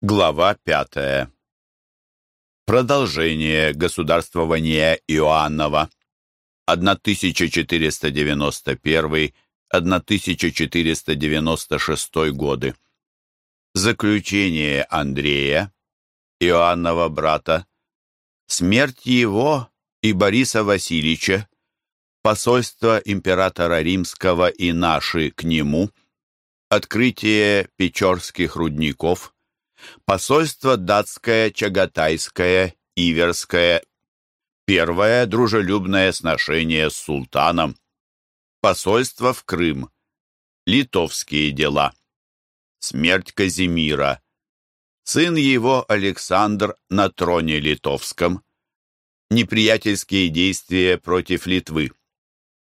Глава пятая. Продолжение государствования Иоаннова 1491-1496 годы. Заключение Андрея, Иоаннова брата, смерть его и Бориса Васильевича, посольство императора Римского и наши к нему, открытие печорских рудников – Посольство датское, чагатайское, иверское. Первое дружелюбное сношение с султаном. Посольство в Крым. Литовские дела. Смерть Казимира. Сын его Александр на троне литовском. Неприятельские действия против Литвы.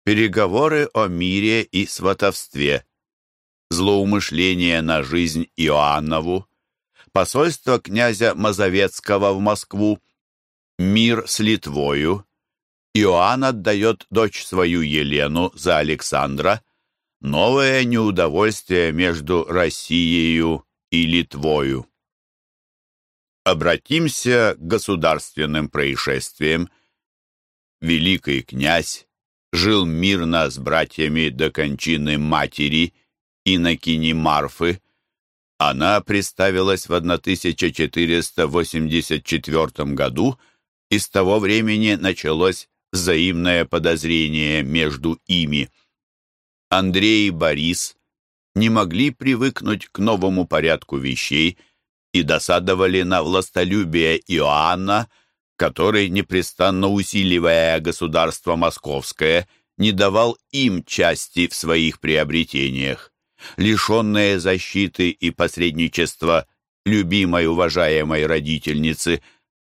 Переговоры о мире и сватовстве. Злоумышление на жизнь Иоаннову посольство князя Мазовецкого в Москву, мир с Литвою, Иоанн отдает дочь свою Елену за Александра, новое неудовольствие между Россией и Литвою. Обратимся к государственным происшествиям. Великий князь жил мирно с братьями до кончины матери, инокини Марфы, она представилась в 1484 году, и с того времени началось взаимное подозрение между ими. Андрей и Борис не могли привыкнуть к новому порядку вещей и досадовали на властолюбие Иоанна, который, непрестанно усиливая государство московское, не давал им части в своих приобретениях лишенные защиты и посредничества любимой уважаемой родительницы,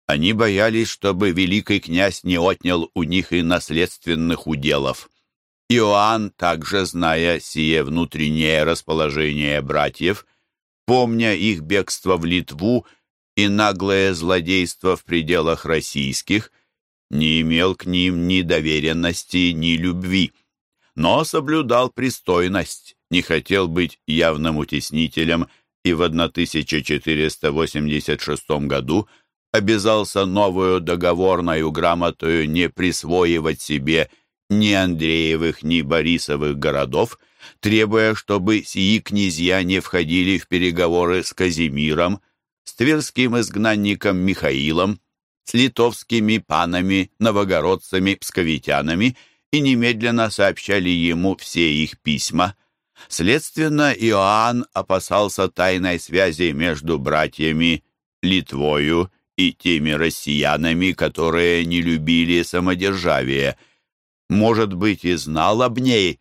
они боялись, чтобы великий князь не отнял у них и наследственных уделов. Иоанн, также зная сие внутреннее расположение братьев, помня их бегство в Литву и наглое злодейство в пределах российских, не имел к ним ни доверенности, ни любви, но соблюдал пристойность не хотел быть явным утеснителем и в 1486 году обязался новую договорную грамотою не присвоивать себе ни Андреевых, ни Борисовых городов, требуя, чтобы сии князья не входили в переговоры с Казимиром, с тверским изгнанником Михаилом, с литовскими панами, новогородцами, псковитянами и немедленно сообщали ему все их письма. Следственно, Иоанн опасался тайной связи между братьями Литвою и теми россиянами, которые не любили самодержавие. Может быть, и знал об ней,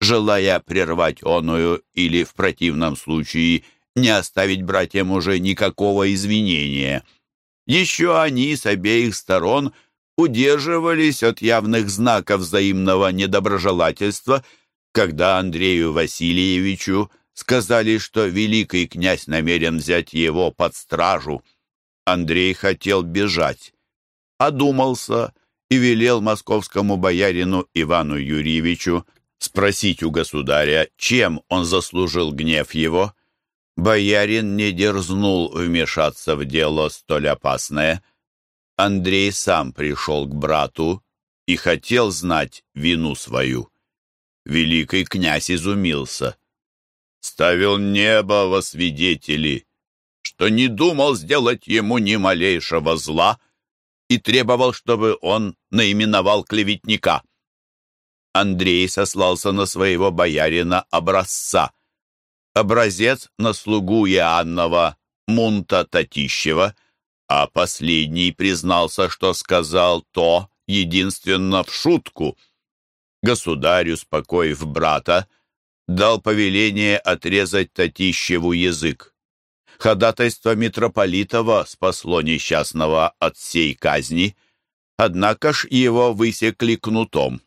желая прервать оную или, в противном случае, не оставить братьям уже никакого извинения. Еще они с обеих сторон удерживались от явных знаков взаимного недоброжелательства – когда Андрею Васильевичу сказали, что великий князь намерен взять его под стражу, Андрей хотел бежать, одумался и велел московскому боярину Ивану Юрьевичу спросить у государя, чем он заслужил гнев его. Боярин не дерзнул вмешаться в дело столь опасное. Андрей сам пришел к брату и хотел знать вину свою. Великий князь изумился. Ставил небо во свидетели, что не думал сделать ему ни малейшего зла и требовал, чтобы он наименовал клеветника. Андрей сослался на своего боярина образца. Образец на слугу Иоаннова Мунта Татищева, а последний признался, что сказал то единственно в шутку — государь, успокоив брата, дал повеление отрезать Татищеву язык. Ходатайство митрополитова спасло несчастного от сей казни, однако ж его высекли кнутом.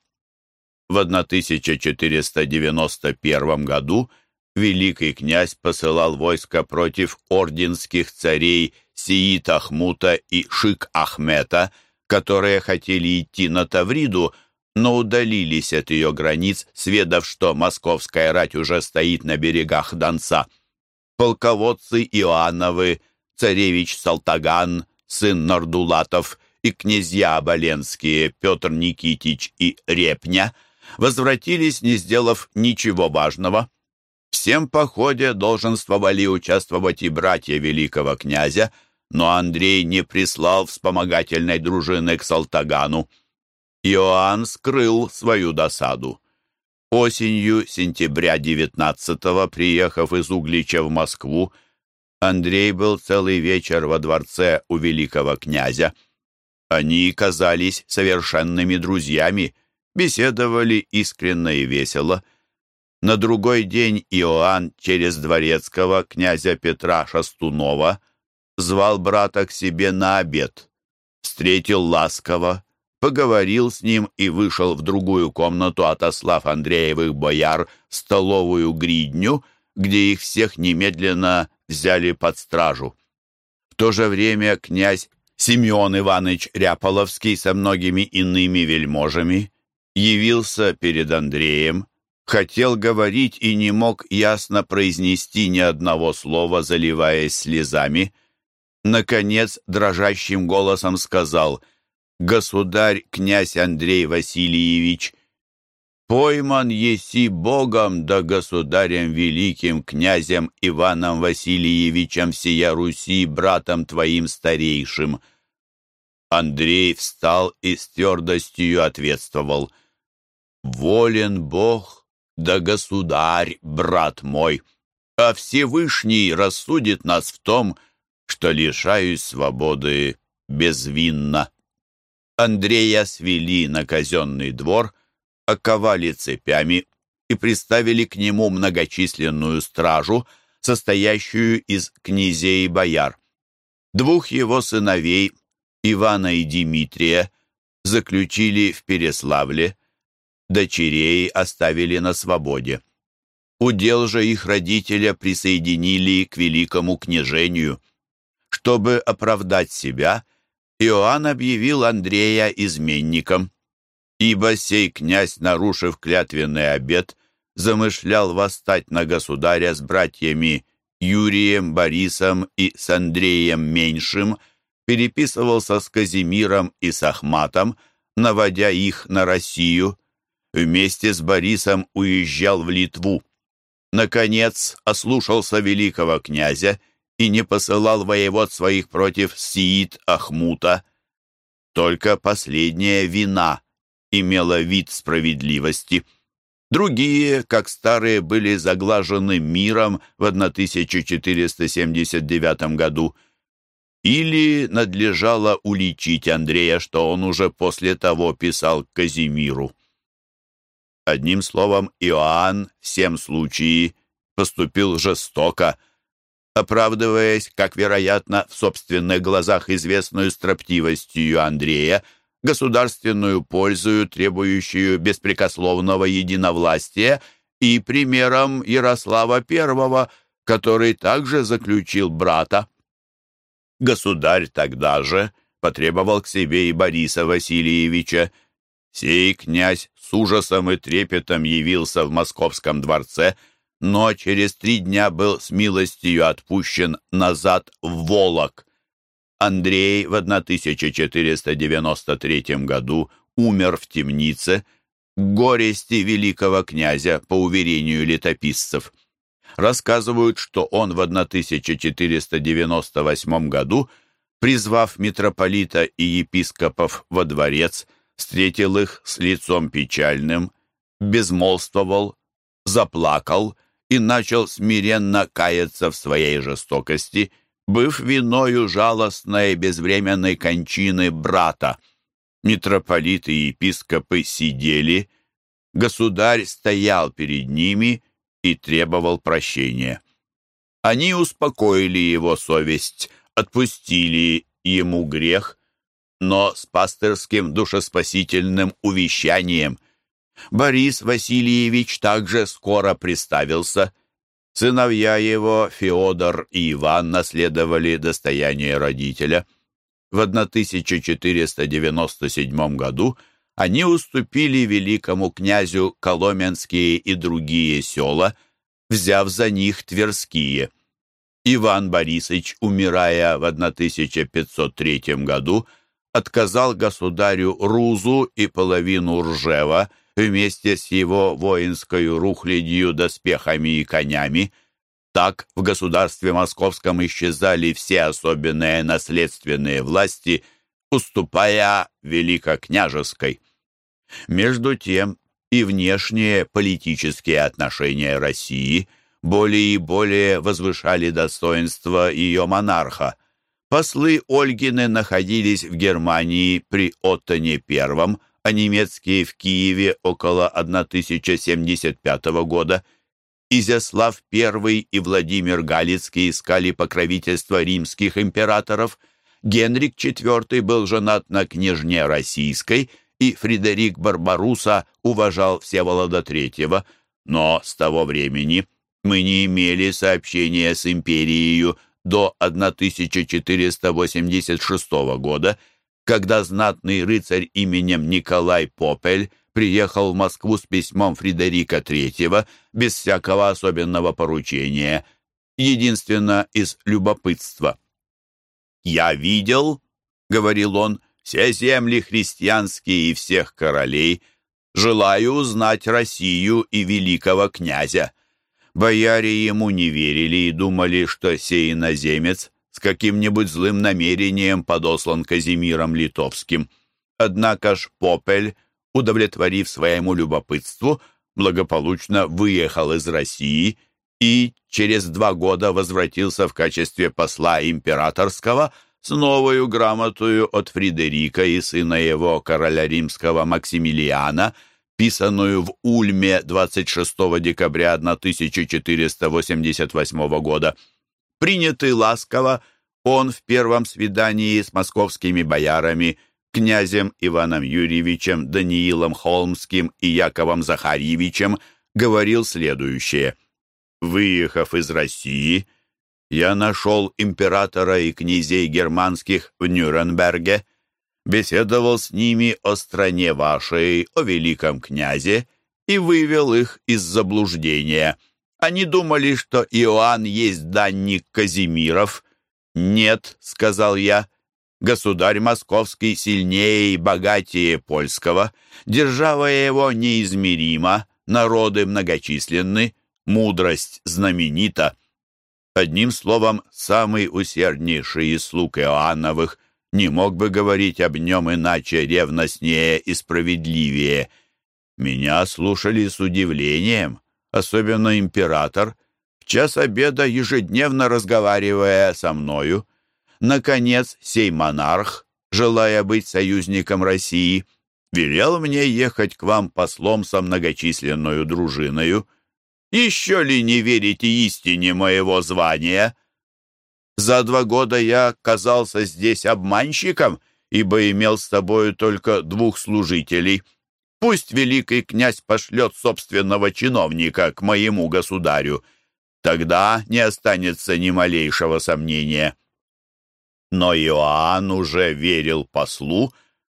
В 1491 году великий князь посылал войско против орденских царей Сиит Ахмута и Шик Ахмета, которые хотели идти на Тавриду, но удалились от ее границ, сведав, что московская рать уже стоит на берегах Донца. Полководцы Иоанновы царевич Салтаган, сын Нордулатов, и князья Оболенские Петр Никитич и Репня возвратились, не сделав ничего важного. Всем походе долженствовали участвовать и братья великого князя, но Андрей не прислал вспомогательной дружины к Салтагану. Иоанн скрыл свою досаду. Осенью сентября 19-го, приехав из Углича в Москву, Андрей был целый вечер во дворце у великого князя. Они казались совершенными друзьями, беседовали искренне и весело. На другой день Иоанн через дворецкого князя Петра Шастунова звал брата к себе на обед. Встретил ласково, поговорил с ним и вышел в другую комнату, отослав Андреевых бояр в столовую гридню, где их всех немедленно взяли под стражу. В то же время князь Семен Иванович Ряполовский со многими иными вельможами явился перед Андреем, хотел говорить и не мог ясно произнести ни одного слова, заливаясь слезами. Наконец, дрожащим голосом сказал «Государь, князь Андрей Васильевич, пойман еси Богом да государем великим князем Иваном Васильевичем всея Руси, братом твоим старейшим». Андрей встал и с твердостью ответствовал «Волен Бог, да государь, брат мой, а Всевышний рассудит нас в том, что лишаюсь свободы безвинно». Андрея свели на казенный двор, оковали цепями и приставили к нему многочисленную стражу, состоящую из князей и бояр. Двух его сыновей, Ивана и Дмитрия, заключили в Переславле, дочерей оставили на свободе. Удел же их родителя присоединили к великому княжению. Чтобы оправдать себя, Иоанн объявил Андрея изменником, ибо сей князь, нарушив клятвенный обет, замышлял восстать на государя с братьями Юрием, Борисом и с Андреем Меньшим, переписывался с Казимиром и с Ахматом, наводя их на Россию. Вместе с Борисом уезжал в Литву. Наконец, ослушался великого князя и не посылал воевод своих против Сиит Ахмута. Только последняя вина имела вид справедливости. Другие, как старые, были заглажены миром в 1479 году. Или надлежало уличить Андрея, что он уже после того писал Казимиру. Одним словом, Иоанн в всем случае поступил жестоко, оправдываясь, как вероятно, в собственных глазах известную строптивостью Андрея, государственную пользу, требующую беспрекословного единовластия, и примером Ярослава I, который также заключил брата. Государь тогда же потребовал к себе и Бориса Васильевича. Сей князь с ужасом и трепетом явился в московском дворце, но через три дня был с милостью отпущен назад в Волок. Андрей в 1493 году умер в темнице, горести великого князя, по уверению летописцев. Рассказывают, что он в 1498 году, призвав митрополита и епископов во дворец, встретил их с лицом печальным, безмолвствовал, заплакал и начал смиренно каяться в своей жестокости, быв виною жалостной безвременной кончины брата. Митрополиты и епископы сидели, государь стоял перед ними и требовал прощения. Они успокоили его совесть, отпустили ему грех, но с пастырским душеспасительным увещанием. Борис Васильевич также скоро приставился. Сыновья его, Феодор и Иван, наследовали достояние родителя. В 1497 году они уступили великому князю Коломенские и другие села, взяв за них Тверские. Иван Борисович, умирая в 1503 году, отказал государю Рузу и половину Ржева вместе с его воинской рухлядью, доспехами и конями. Так в государстве московском исчезали все особенные наследственные власти, уступая великокняжеской. Между тем и внешние политические отношения России более и более возвышали достоинство ее монарха. Послы Ольгины находились в Германии при Оттоне I, а немецкие в Киеве около 1075 года. Изяслав I и Владимир Галицкий искали покровительство римских императоров. Генрик IV был женат на княжне российской – и Фредерик Барбаруса уважал Всеволода III, но с того времени мы не имели сообщения с империей до 1486 года, когда знатный рыцарь именем Николай Попель приехал в Москву с письмом Фредерика III без всякого особенного поручения, единственно из любопытства. «Я видел», — говорил он, все земли христианские и всех королей, желаю узнать Россию и великого князя. Бояре ему не верили и думали, что сей иноземец с каким-нибудь злым намерением подослан Казимиром Литовским. Однако ж Попель, удовлетворив своему любопытству, благополучно выехал из России и через два года возвратился в качестве посла императорского – с новою грамотою от Фридерика и сына его, короля римского Максимилиана, писанную в Ульме 26 декабря 1488 года. Принятый ласково, он в первом свидании с московскими боярами, князем Иваном Юрьевичем, Даниилом Холмским и Яковом Захарьевичем, говорил следующее. «Выехав из России, я нашел императора и князей германских в Нюрнберге, беседовал с ними о стране вашей, о великом князе, и вывел их из заблуждения. Они думали, что Иоанн есть данник Казимиров. «Нет», — сказал я, — «государь московский сильнее и богатее польского, держава его неизмерима, народы многочисленны, мудрость знаменита». Одним словом, самый усерднейший из слуг Иоанновых не мог бы говорить об нем иначе ревностнее и справедливее. Меня слушали с удивлением, особенно император, в час обеда ежедневно разговаривая со мною. Наконец, сей монарх, желая быть союзником России, велел мне ехать к вам послом со многочисленную дружиною, еще ли не верите истине моего звания? За два года я казался здесь обманщиком, ибо имел с тобою только двух служителей. Пусть великий князь пошлет собственного чиновника к моему государю. Тогда не останется ни малейшего сомнения». Но Иоанн уже верил послу,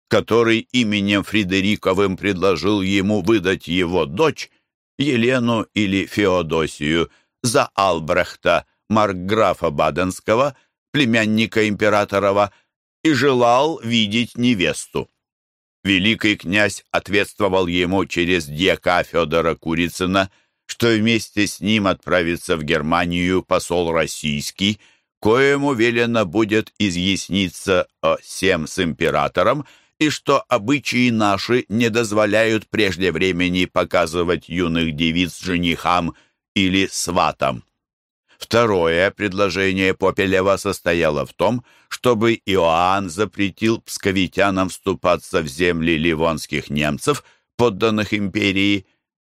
который именем Фредериковым предложил ему выдать его дочь Елену или Феодосию за Албрехта, маркграфа Баденского, племянника императорова, и желал видеть невесту. Великий князь ответствовал ему через дьяка Федора Курицына, что вместе с ним отправится в Германию посол российский, коему велено будет изъясниться о всем с императором и что обычаи наши не дозволяют прежде времени показывать юных девиц женихам или сватам. Второе предложение Попелева состояло в том, чтобы Иоанн запретил псковитянам вступаться в земли ливонских немцев, подданных империи.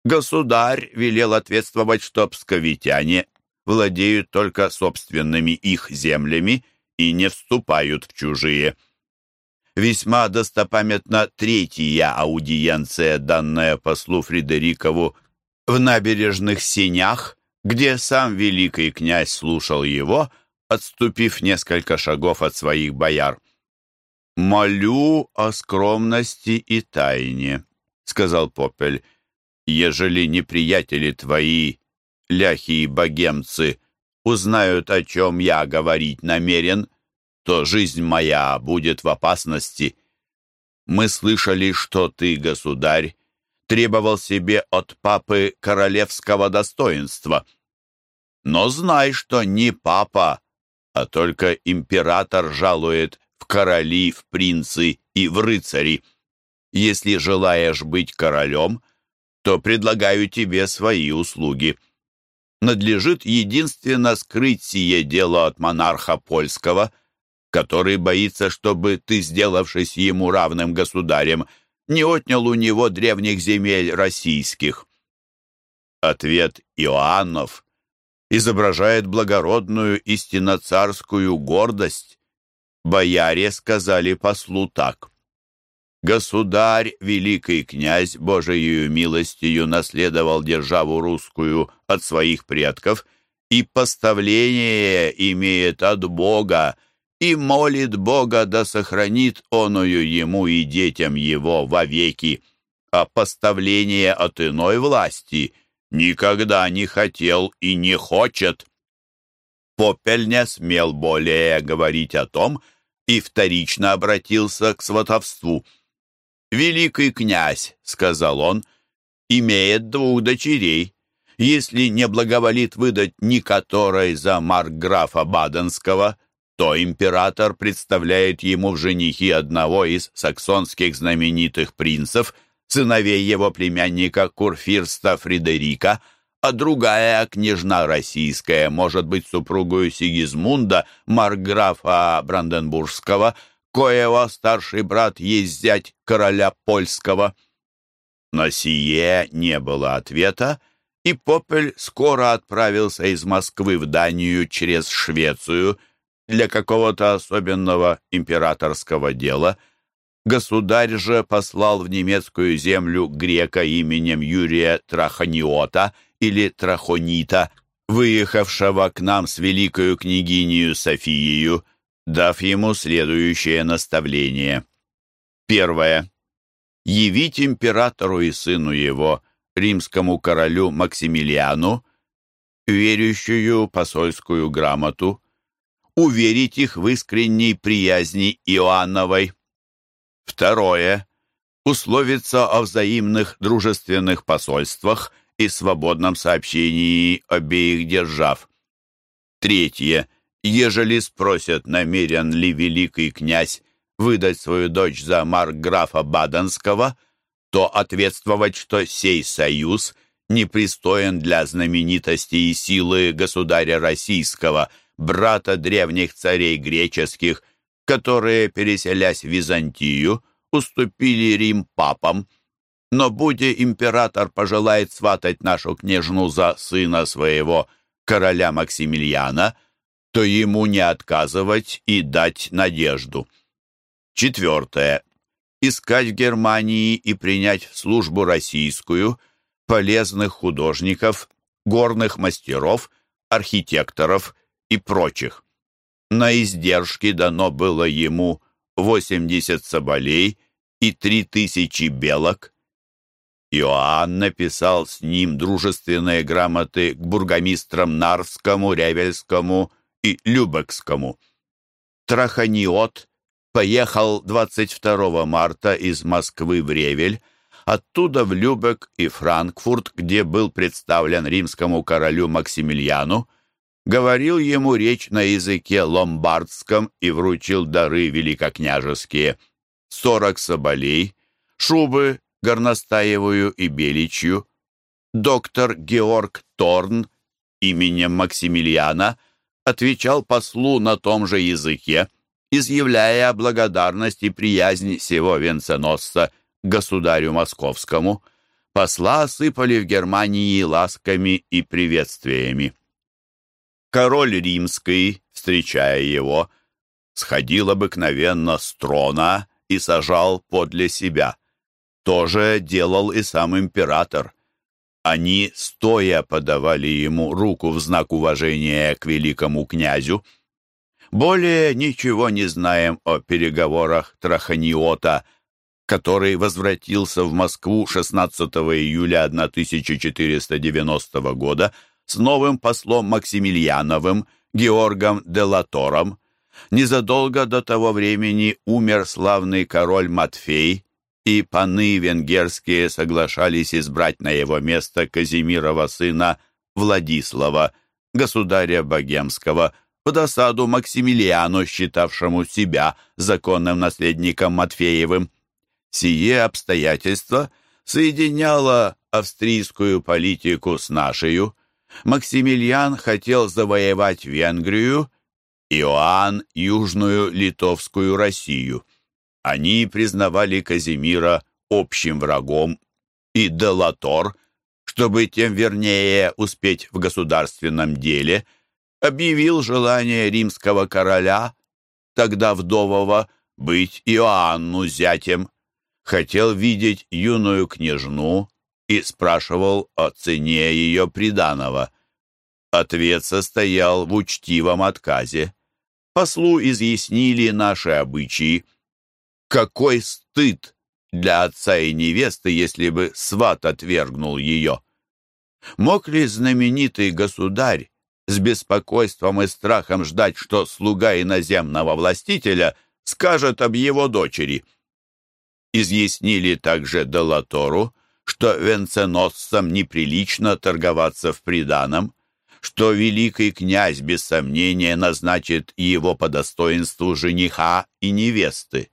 Государь велел ответствовать, что псковитяне владеют только собственными их землями и не вступают в чужие. Весьма достопамятна третья аудиенция, данная послу Фредерикову в набережных сенях, где сам великий князь слушал его, отступив несколько шагов от своих бояр. «Молю о скромности и тайне», — сказал Попель, «ежели неприятели твои, ляхи и богемцы, узнают, о чем я говорить намерен, то жизнь моя будет в опасности. Мы слышали, что ты, государь, требовал себе от папы королевского достоинства. Но знай, что не папа, а только император жалует в короли, в принцы и в рыцари. Если желаешь быть королем, то предлагаю тебе свои услуги. Надлежит единственно скрыть сие дело от монарха польского, который боится, чтобы ты, сделавшись ему равным государем, не отнял у него древних земель российских. Ответ Иоаннов изображает благородную истинно царскую гордость. Бояре сказали послу так. Государь, великий князь, Божией милостью наследовал державу русскую от своих предков и поставление имеет от Бога, и молит Бога да сохранит оную ему и детям его вовеки, а поставление от иной власти никогда не хотел и не хочет. Попель не смел более говорить о том и вторично обратился к сватовству — «Великий князь», — сказал он, — «имеет двух дочерей. Если не благоволит выдать ни которой за маркграфа Баденского, то император представляет ему в женихи одного из саксонских знаменитых принцев, сыновей его племянника Курфирста Фредерика, а другая княжна российская может быть супругою Сигизмунда, маркграфа Бранденбургского, коего старший брат есть зять короля польского. На сие не было ответа, и Попель скоро отправился из Москвы в Данию через Швецию для какого-то особенного императорского дела. Государь же послал в немецкую землю грека именем Юрия Траханиота или Трахонита, выехавшего к нам с великою княгинью Софией, дав ему следующее наставление. Первое. Явить императору и сыну его, римскому королю Максимилиану, верящую посольскую грамоту, уверить их в искренней приязни Иоанновой. Второе. Условиться о взаимных дружественных посольствах и свободном сообщении обеих держав. Третье ежели спросят, намерен ли великий князь выдать свою дочь за маркграфа Баденского, то ответствовать, что сей союз непристоен для знаменитости и силы государя российского, брата древних царей греческих, которые, переселясь в Византию, уступили Рим папам, но будя император пожелает сватать нашу княжну за сына своего, короля Максимилиана, то ему не отказывать и дать надежду. Четвертое. Искать в Германии и принять в службу российскую полезных художников, горных мастеров, архитекторов и прочих. На издержки дано было ему 80 соболей и 3000 белок. Иоанн написал с ним дружественные грамоты к бургомистрам Нарвскому, Ревельскому и Любекскому. Траханиот поехал 22 марта из Москвы в Ревель, оттуда в Любек и Франкфурт, где был представлен римскому королю Максимилиану, говорил ему речь на языке ломбардском и вручил дары великокняжеские. Сорок соболей, шубы горностаевую и беличью, доктор Георг Торн именем Максимилиана отвечал послу на том же языке, изъявляя благодарность и приязнь сего венценосца государю московскому. Посла осыпали в Германии ласками и приветствиями. Король римский, встречая его, сходил обыкновенно с трона и сажал подле себя. То же делал и сам император. Они стоя подавали ему руку в знак уважения к великому князю. Более ничего не знаем о переговорах Траханиота, который возвратился в Москву 16 июля 1490 года с новым послом Максимилиановым, Георгом де Латором. Незадолго до того времени умер славный король Матфей, и паны венгерские соглашались избрать на его место Казимирова сына Владислава, государя Богемского, в досаду Максимилиану, считавшему себя законным наследником Матфеевым. Сие обстоятельство соединяло австрийскую политику с нашей. Максимилиан хотел завоевать Венгрию, Иоанн – Южную Литовскую Россию. Они признавали Казимира общим врагом, и Делатор, чтобы тем вернее успеть в государственном деле, объявил желание римского короля, тогда вдового, быть Иоанну зятем. Хотел видеть юную княжну и спрашивал о цене ее приданого. Ответ состоял в учтивом отказе. Послу изъяснили наши обычаи. Какой стыд для отца и невесты, если бы сват отвергнул ее! Мог ли знаменитый государь с беспокойством и страхом ждать, что слуга иноземного властителя скажет об его дочери? Изъяснили также Делатору, что венценосцам неприлично торговаться в приданом, что великий князь без сомнения назначит его по достоинству жениха и невесты,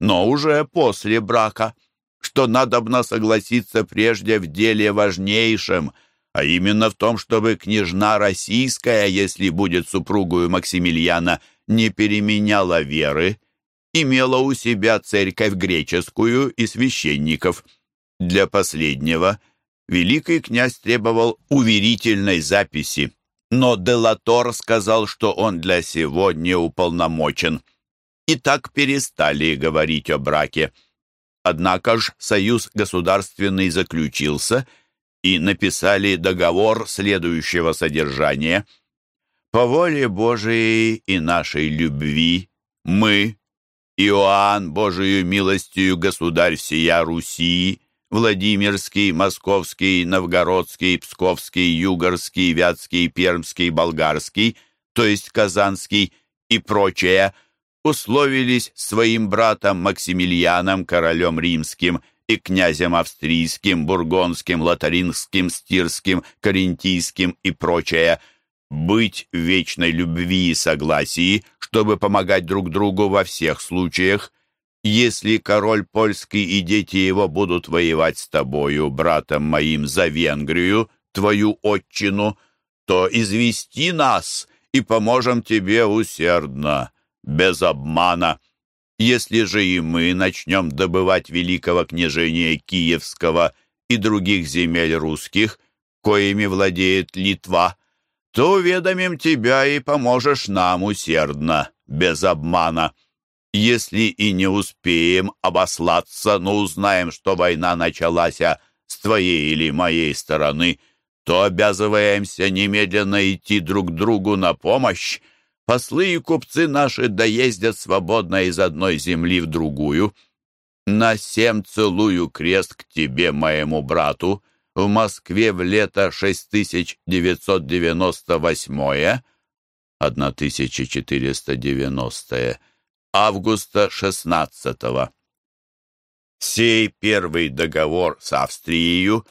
но уже после брака, что надобно согласиться прежде в деле важнейшем, а именно в том, чтобы княжна российская, если будет супругою Максимилиана, не переменяла веры, имела у себя церковь греческую и священников – для последнего великий князь требовал уверительной записи, но Делатор сказал, что он для сего не уполномочен. И так перестали говорить о браке. Однако ж союз государственный заключился, и написали договор следующего содержания. «По воле Божией и нашей любви мы, Иоанн, Божию милостью, государь всея Руси, Владимирский, Московский, Новгородский, Псковский, Югорский, Вятский, Пермский, Болгарский, то есть Казанский и прочее, условились своим братом Максимилианом, королем римским, и князем австрийским, бургонским, лотарингским, стирским, карентийским и прочее, быть в вечной любви и согласии, чтобы помогать друг другу во всех случаях, если король польский и дети его будут воевать с тобою, братом моим, за Венгрию, твою отчину, то извести нас и поможем тебе усердно, без обмана. Если же и мы начнем добывать великого княжения Киевского и других земель русских, коими владеет Литва, то уведомим тебя и поможешь нам усердно, без обмана». Если и не успеем обослаться, но узнаем, что война началась с твоей или моей стороны, то обязываемся немедленно идти друг другу на помощь. Послы и купцы наши доездят свободно из одной земли в другую. На семь целую крест к тебе, моему брату, в Москве в лето 6998 1490 августа 16 -го. Сей первый договор с Австрией,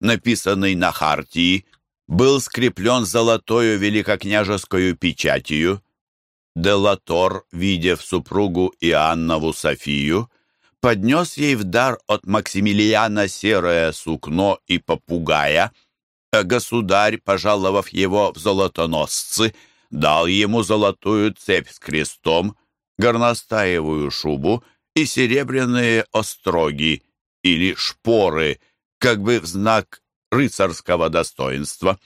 написанный на Хартии, был скреплен золотою великокняжескую печатью. Делатор, видев супругу Иоаннову Софию, поднес ей в дар от Максимилиана серое сукно и попугая, а государь, пожаловав его в золотоносцы, дал ему золотую цепь с крестом, горностаевую шубу и серебряные остроги или шпоры, как бы в знак рыцарского достоинства.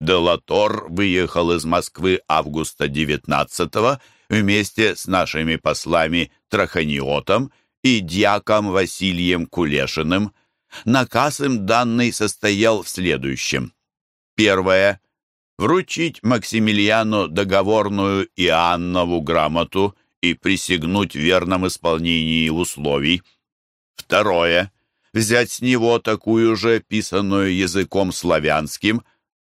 Делатор выехал из Москвы августа 19 вместе с нашими послами Траханиотом и дьяком Василием Кулешиным. Наказ им данный состоял в следующем. Первое. Вручить Максимилиану договорную Иоаннову грамоту и присягнуть в верном исполнении условий. Второе. Взять с него такую же, писанную языком славянским,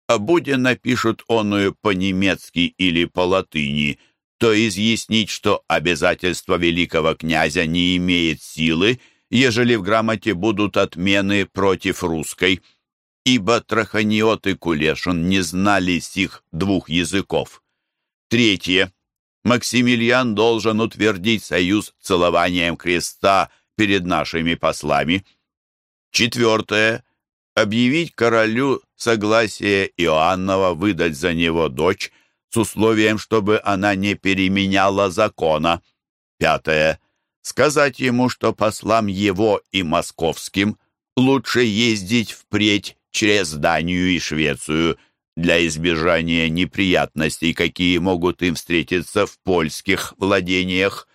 а буде напишут оную по-немецки или по-латыни, то изъяснить, что обязательство великого князя не имеет силы, ежели в грамоте будут отмены против русской, ибо Траханиот и Кулешин не знали сих двух языков. Третье. Максимилиан должен утвердить союз целованием креста перед нашими послами. Четвертое. Объявить королю согласие Иоаннова выдать за него дочь с условием, чтобы она не переменяла закона. Пятое. Сказать ему, что послам его и московским лучше ездить впредь через Данию и Швецию для избежания неприятностей, какие могут им встретиться в польских владениях.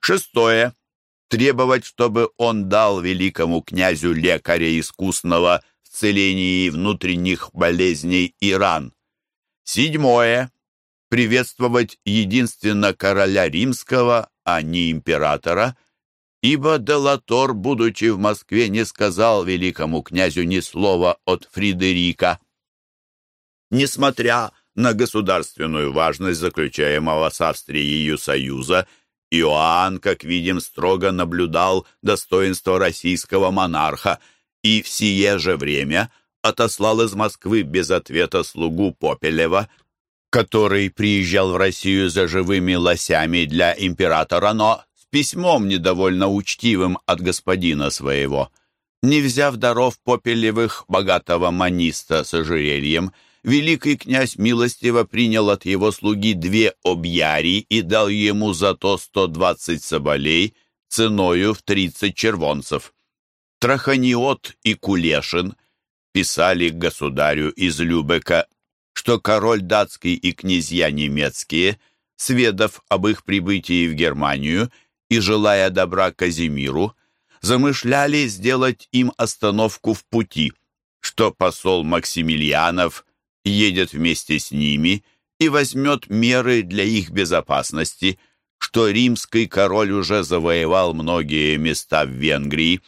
Шестое. Требовать, чтобы он дал великому князю лекаря искусного в целении внутренних болезней и ран. Седьмое. Приветствовать единственно короля римского, а не императора, ибо Делатор, будучи в Москве, не сказал великому князю ни слова от Фридерика. Несмотря на государственную важность заключаемого с Австрией союза, Иоанн, как видим, строго наблюдал достоинство российского монарха и в сие же время отослал из Москвы без ответа слугу Попелева, который приезжал в Россию за живыми лосями для императора, но письмом недовольно учтивым от господина своего. Не взяв даров попелевых богатого маниста с ожерельем, великий князь милостиво принял от его слуги две объяри и дал ему за то сто двадцать соболей ценою в тридцать червонцев. Траханиот и Кулешин писали государю из Любека, что король датский и князья немецкие, сведав об их прибытии в Германию, и, желая добра Казимиру, замышляли сделать им остановку в пути, что посол Максимилианов едет вместе с ними и возьмет меры для их безопасности, что римский король уже завоевал многие места в Венгрии.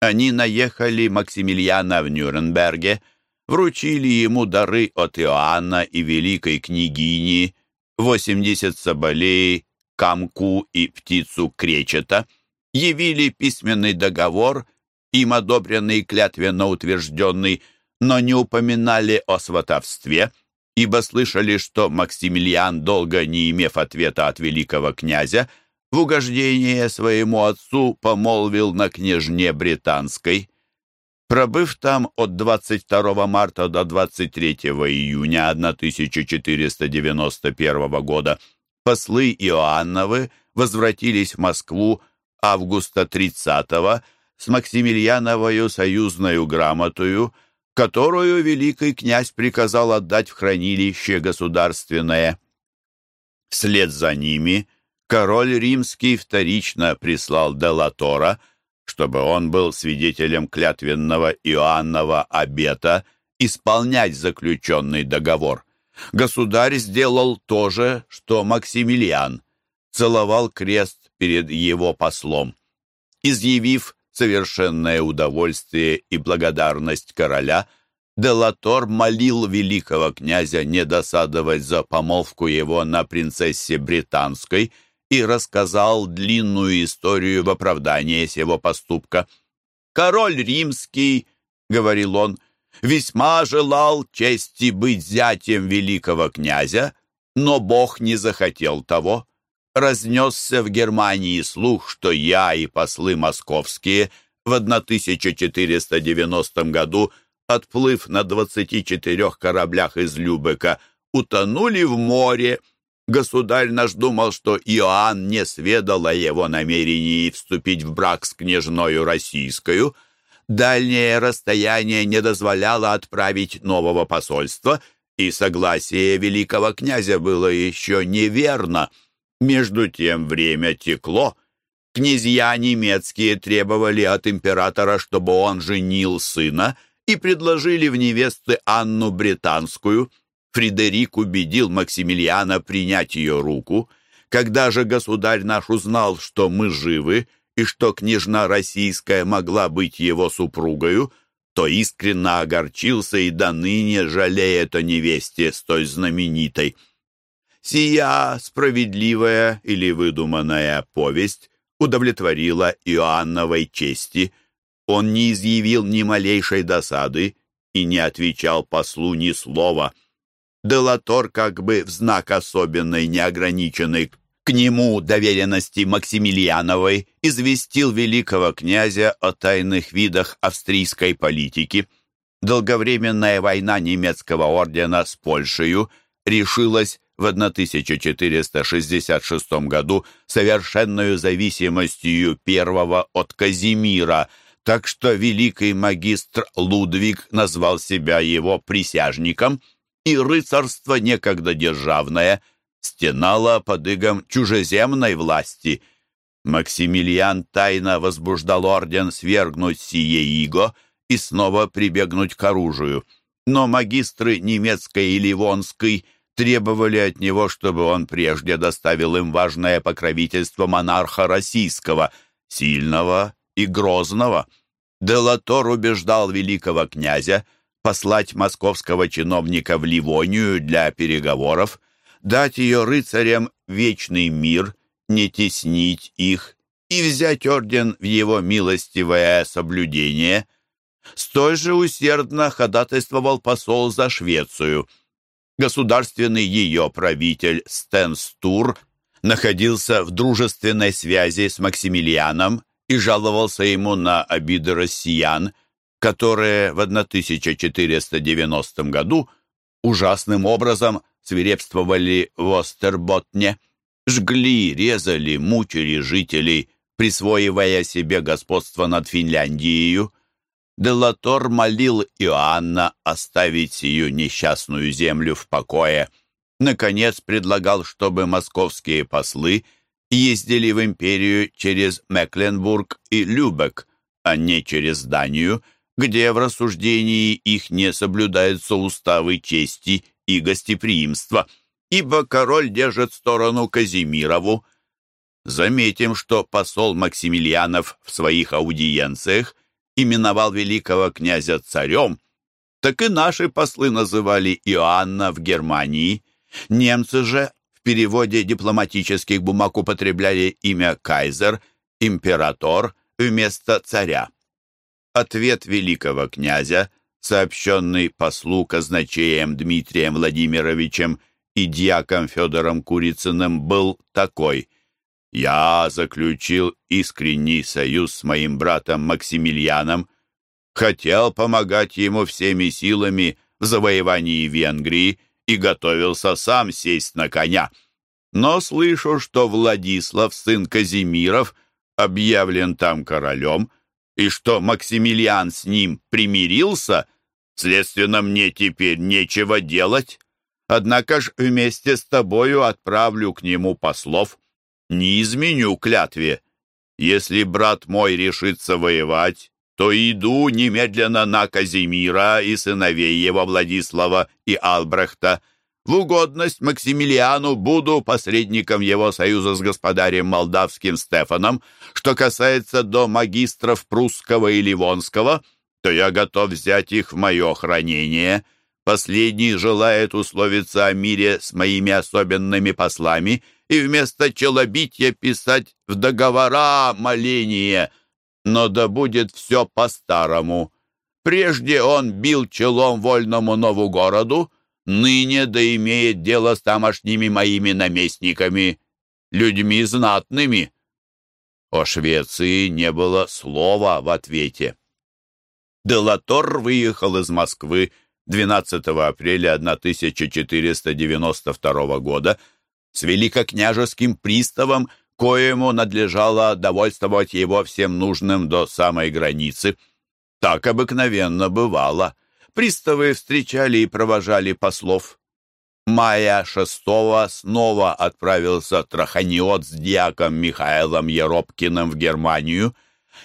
Они наехали Максимилиана в Нюрнберге, вручили ему дары от Иоанна и великой княгини, 80 соболей, камку и птицу кречета, явили письменный договор, им одобренный клятвенно утвержденный, но не упоминали о сватовстве, ибо слышали, что Максимилиан, долго не имев ответа от великого князя, в угождение своему отцу помолвил на княжне британской. Пробыв там от 22 марта до 23 июня 1491 года, послы Иоанновы возвратились в Москву августа 30-го с Максимилиановою союзною грамотою, которую великий князь приказал отдать в хранилище государственное. Вслед за ними король римский вторично прислал Делатора, чтобы он был свидетелем клятвенного Иоаннова обета исполнять заключенный договор. Государь сделал то же, что Максимилиан, целовал крест перед его послом. Изъявив совершенное удовольствие и благодарность короля, Делатор молил великого князя не досадовать за помолвку его на принцессе британской и рассказал длинную историю в оправдание сего поступка. «Король римский», — говорил он, весьма желал чести быть зятем великого князя, но Бог не захотел того. Разнесся в Германии слух, что я и послы московские в 1490 году, отплыв на 24 кораблях из Любека, утонули в море. Государь наш думал, что Иоанн не сведал о его намерении вступить в брак с княжною российскую — Дальнее расстояние не дозволяло отправить нового посольства, и согласие великого князя было еще неверно. Между тем время текло. Князья немецкие требовали от императора, чтобы он женил сына, и предложили в невесты Анну Британскую. Фредерик убедил Максимилиана принять ее руку. Когда же государь наш узнал, что мы живы, и что княжна российская могла быть его супругою, то искренно огорчился и до ныне жалеет о невесте столь знаменитой. Сия справедливая или выдуманная повесть удовлетворила Иоанновой чести. Он не изъявил ни малейшей досады и не отвечал послу ни слова. Делатор как бы в знак особенной неограниченной к нему доверенности Максимилиановой известил великого князя о тайных видах австрийской политики. Долговременная война немецкого ордена с Польшей решилась в 1466 году совершенную зависимостью первого от Казимира, так что великий магистр Лудвиг назвал себя его присяжником, и рыцарство некогда державное стенало под игом чужеземной власти. Максимилиан тайно возбуждал орден свергнуть сие иго и снова прибегнуть к оружию. Но магистры немецкой и ливонской – требовали от него, чтобы он прежде доставил им важное покровительство монарха российского, сильного и грозного. Делатор убеждал великого князя послать московского чиновника в Ливонию для переговоров, дать ее рыцарям вечный мир, не теснить их и взять орден в его милостивое соблюдение. Столь же усердно ходатайствовал посол за Швецию – Государственный ее правитель Стэн Стур находился в дружественной связи с Максимилианом и жаловался ему на обиды россиян, которые в 1490 году ужасным образом свирепствовали в Остерботне, жгли, резали, мучили жителей, присвоивая себе господство над Финляндией. Делатор молил Иоанна оставить сию несчастную землю в покое. Наконец предлагал, чтобы московские послы ездили в империю через Мекленбург и Любек, а не через Данию, где в рассуждении их не соблюдаются уставы чести и гостеприимства, ибо король держит сторону Казимирову. Заметим, что посол Максимилианов в своих аудиенциях – именовал великого князя царем, так и наши послы называли Иоанна в Германии. Немцы же в переводе дипломатических бумаг употребляли имя «кайзер», «император» вместо «царя». Ответ великого князя, сообщенный послу казначеем Дмитрием Владимировичем и дьяком Федором Курицыным, был такой – я заключил искренний союз с моим братом Максимилианом, хотел помогать ему всеми силами в завоевании Венгрии и готовился сам сесть на коня. Но слышу, что Владислав, сын Казимиров, объявлен там королем, и что Максимилиан с ним примирился, следственно, мне теперь нечего делать. Однако ж вместе с тобою отправлю к нему послов не изменю клятве. Если брат мой решится воевать, то иду немедленно на Казимира и сыновей его Владислава и Албрехта. В угодность Максимилиану буду посредником его союза с господарем молдавским Стефаном. Что касается до магистров прусского и ливонского, то я готов взять их в мое хранение. Последний желает условиться о мире с моими особенными послами — и вместо челобитья писать в договора моление, но да будет все по-старому. Прежде он бил челом вольному нову городу, ныне да имеет дело с тамошними моими наместниками, людьми знатными. О Швеции не было слова в ответе. Делатор выехал из Москвы 12 апреля 1492 года с великокняжеским приставом, коему надлежало довольствовать его всем нужным до самой границы. Так обыкновенно бывало. Приставы встречали и провожали послов. Мая шестого снова отправился Траханиот с дьяком Михаилом Еропкиным в Германию.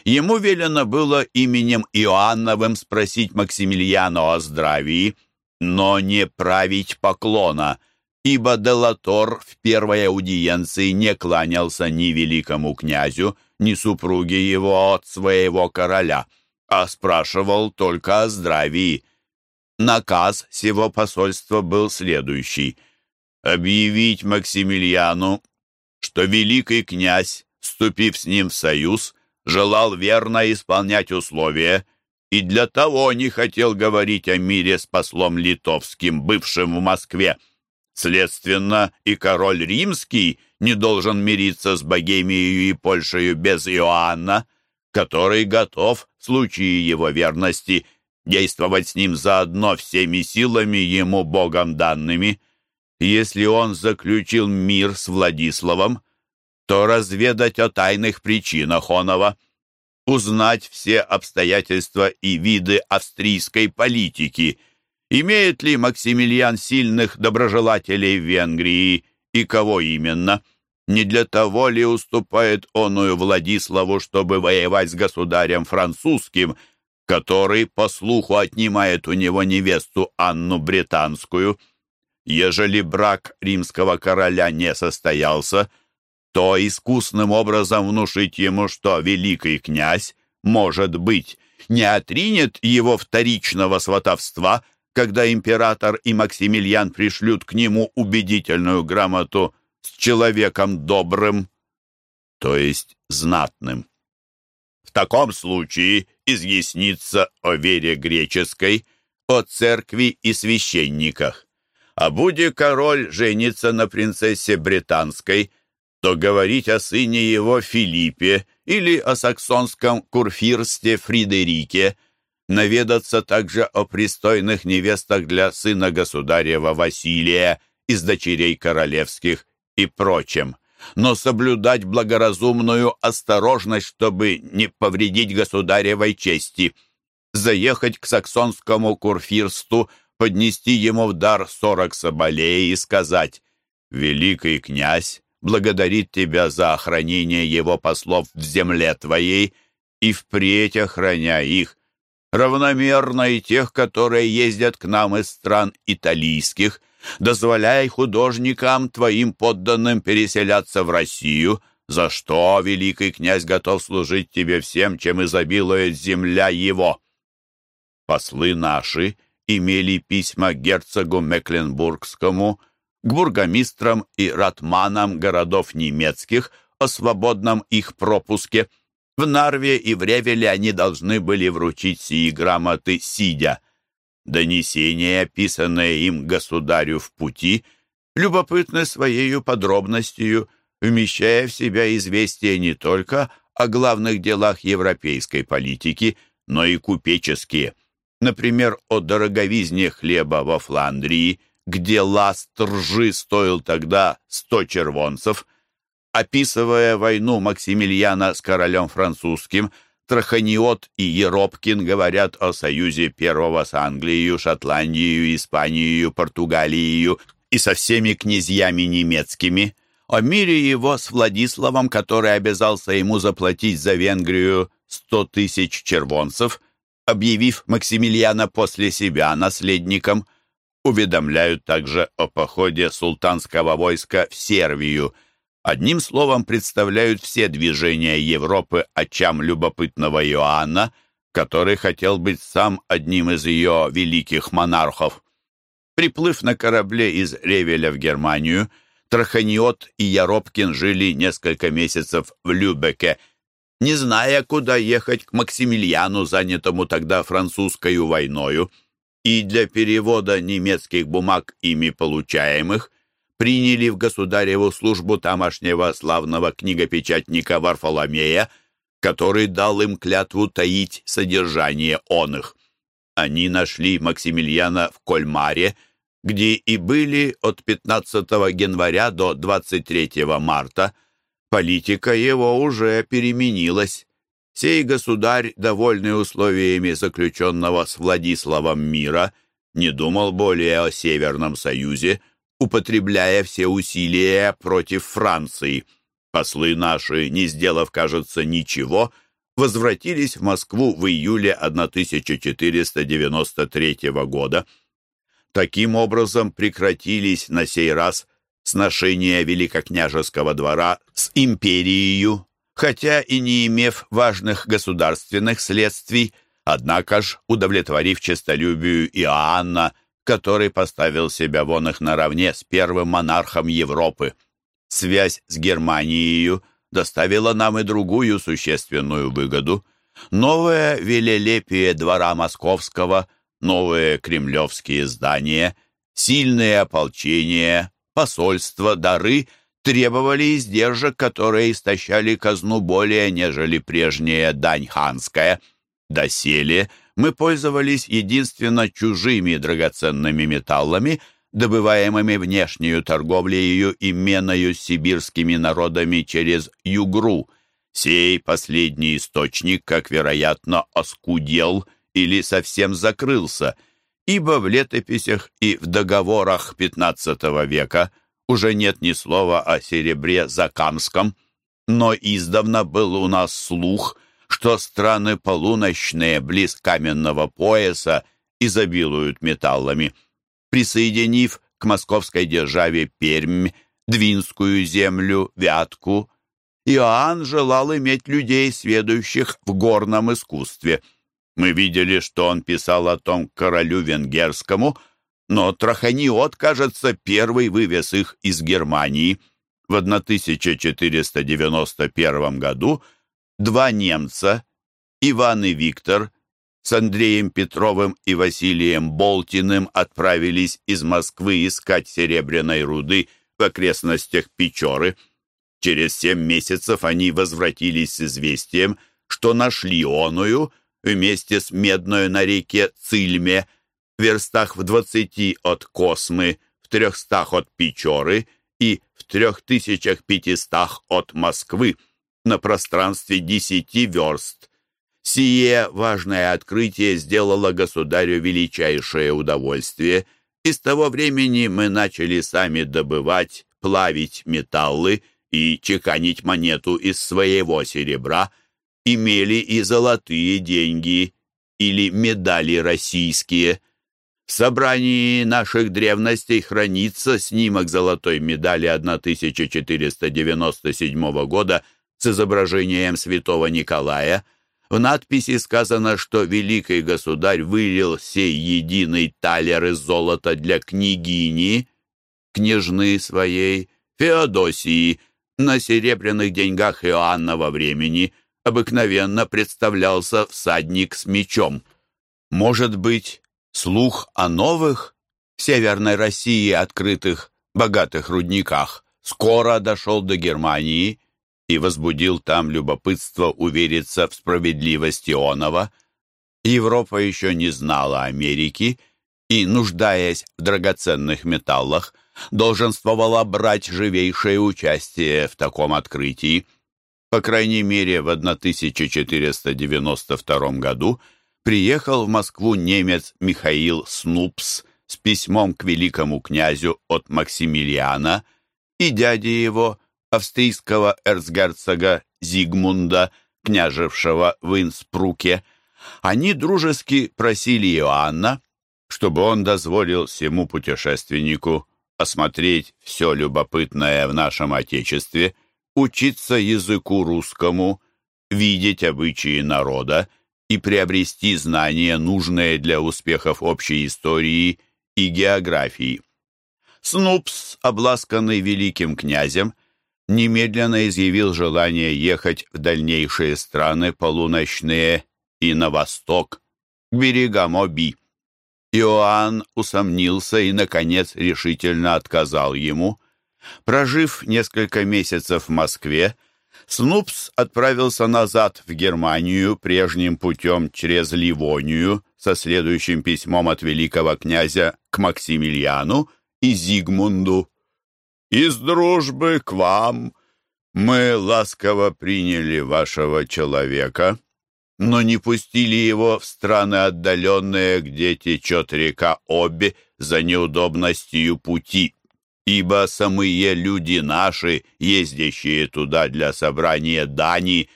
Ему велено было именем Иоанновым спросить Максимилиана о здравии, но не править поклона — ибо Делатор в первой аудиенции не кланялся ни великому князю, ни супруге его от своего короля, а спрашивал только о здравии. Наказ сего посольства был следующий — объявить Максимилиану, что великий князь, вступив с ним в союз, желал верно исполнять условия и для того не хотел говорить о мире с послом литовским, бывшим в Москве. Следственно, и король римский не должен мириться с Богемией и Польшей без Иоанна, который готов, в случае его верности, действовать с ним заодно всеми силами ему Богом данными. Если он заключил мир с Владиславом, то разведать о тайных причинах оного, узнать все обстоятельства и виды австрийской политики, имеет ли Максимилиан сильных доброжелателей в Венгрии и кого именно, не для того ли уступает оную Владиславу, чтобы воевать с государем французским, который, по слуху, отнимает у него невесту Анну Британскую. Ежели брак римского короля не состоялся, то искусным образом внушить ему, что великий князь, может быть, не отринет его вторичного сватовства, когда император и Максимилиан пришлют к нему убедительную грамоту с человеком добрым, то есть знатным. В таком случае изъяснится о вере греческой, о церкви и священниках. А буде король жениться на принцессе британской, то говорить о сыне его Филиппе или о саксонском курфирсте Фридерике, наведаться также о пристойных невестах для сына государева Василия из дочерей королевских и прочем, но соблюдать благоразумную осторожность, чтобы не повредить государевой чести, заехать к саксонскому курфирсту, поднести ему в дар сорок соболей и сказать «Великий князь благодарит тебя за охранение его послов в земле твоей и впредь охраняй их, равномерно и тех, которые ездят к нам из стран италийских, дозволяй художникам твоим подданным переселяться в Россию, за что великий князь готов служить тебе всем, чем изобилует земля его. Послы наши имели письма герцогу Мекленбургскому, к бургомистрам и ратманам городов немецких о свободном их пропуске. В Нарве и в Ревеле они должны были вручить сии грамоты сидя – Донесение, описанное им государю в пути, любопытно своей подробностью, вмещая в себя известия не только о главных делах европейской политики, но и купеческие. Например, о дороговизне хлеба во Фландрии, где ласт ржи стоил тогда сто червонцев. Описывая войну Максимилиана с королем французским – Траханиот и Еропкин говорят о союзе первого с Англией, Шотландией, Испанией, Португалией и со всеми князьями немецкими, о мире его с Владиславом, который обязался ему заплатить за Венгрию сто тысяч червонцев, объявив Максимилиана после себя наследником, уведомляют также о походе султанского войска в Сервию – Одним словом, представляют все движения Европы очам любопытного Иоанна, который хотел быть сам одним из ее великих монархов. Приплыв на корабле из Ревеля в Германию, Траханиот и Яробкин жили несколько месяцев в Любеке, не зная, куда ехать к Максимилиану, занятому тогда французской войною, и для перевода немецких бумаг ими получаемых – приняли в государеву службу тамошнего славного книгопечатника Варфоломея, который дал им клятву таить содержание он их. Они нашли Максимилиана в Кольмаре, где и были от 15 января до 23 марта. Политика его уже переменилась. Сей государь, довольный условиями заключенного с Владиславом мира, не думал более о Северном Союзе, употребляя все усилия против Франции. Послы наши, не сделав, кажется, ничего, возвратились в Москву в июле 1493 года. Таким образом прекратились на сей раз сношения великокняжеского двора с империей, хотя и не имев важных государственных следствий, Однако ж, удовлетворив честолюбию Иоанна, который поставил себя вон их наравне с первым монархом Европы, связь с Германией доставила нам и другую существенную выгоду. Новое велелепие двора московского, новые кремлевские здания, сильные ополчения, посольства, дары требовали издержек, которые истощали казну более, нежели прежняя дань ханская. Доселе мы пользовались единственно чужими драгоценными металлами, добываемыми внешнюю торговлею и меною сибирскими народами через Югру. Сей последний источник, как вероятно, оскудел или совсем закрылся, ибо в летописях и в договорах XV века уже нет ни слова о серебре закамском, но издавна был у нас слух, что страны полуночные близ каменного пояса изобилуют металлами – присоединив к московской державе Пермь, Двинскую землю, Вятку. Иоанн желал иметь людей, сведущих в горном искусстве. Мы видели, что он писал о том королю венгерскому, но Траханиот, кажется, первый вывез их из Германии. В 1491 году два немца, Иван и Виктор, с Андреем Петровым и Василием Болтиным отправились из Москвы искать серебряной руды в окрестностях Печоры. Через семь месяцев они возвратились с известием, что нашли оную вместе с медной на реке Цильме, в верстах в двадцати от Космы, в трехстах от Печоры и в трех тысячах пятистах от Москвы на пространстве десяти верст. Сие важное открытие сделало государю величайшее удовольствие, и с того времени мы начали сами добывать, плавить металлы и чеканить монету из своего серебра, имели и золотые деньги или медали российские. В собрании наших древностей хранится снимок золотой медали 1497 года с изображением святого Николая – в надписи сказано, что великий государь вылил сей единый талер из золота для княгини, княжны своей, Феодосии, на серебряных деньгах Иоаннова времени. Обыкновенно представлялся всадник с мечом. Может быть, слух о новых в Северной России открытых богатых рудниках скоро дошел до Германии, и возбудил там любопытство увериться в справедливости онова. Европа еще не знала Америки и, нуждаясь в драгоценных металлах, долженствовала брать живейшее участие в таком открытии. По крайней мере, в 1492 году приехал в Москву немец Михаил Снупс с письмом к великому князю от Максимилиана, и дяде его австрийского эрцгерцога Зигмунда, княжевшего в Инспруке, они дружески просили Иоанна, чтобы он дозволил всему путешественнику осмотреть все любопытное в нашем Отечестве, учиться языку русскому, видеть обычаи народа и приобрести знания, нужные для успехов общей истории и географии. Снупс, обласканный великим князем, немедленно изъявил желание ехать в дальнейшие страны полуночные и на восток, к берегам Оби. Иоанн усомнился и, наконец, решительно отказал ему. Прожив несколько месяцев в Москве, Снупс отправился назад в Германию прежним путем через Ливонию со следующим письмом от великого князя к Максимилиану и Зигмунду. Из дружбы к вам мы ласково приняли вашего человека, но не пустили его в страны отдаленные, где течет река Обе за неудобностью пути, ибо самые люди наши, ездящие туда для собрания дани,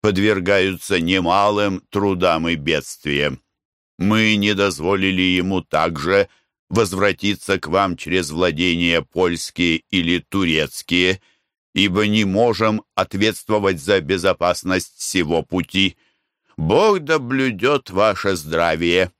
подвергаются немалым трудам и бедствиям. Мы не дозволили ему также возвратиться к вам через владения польские или турецкие, ибо не можем ответствовать за безопасность всего пути. Бог да блюдет ваше здравие.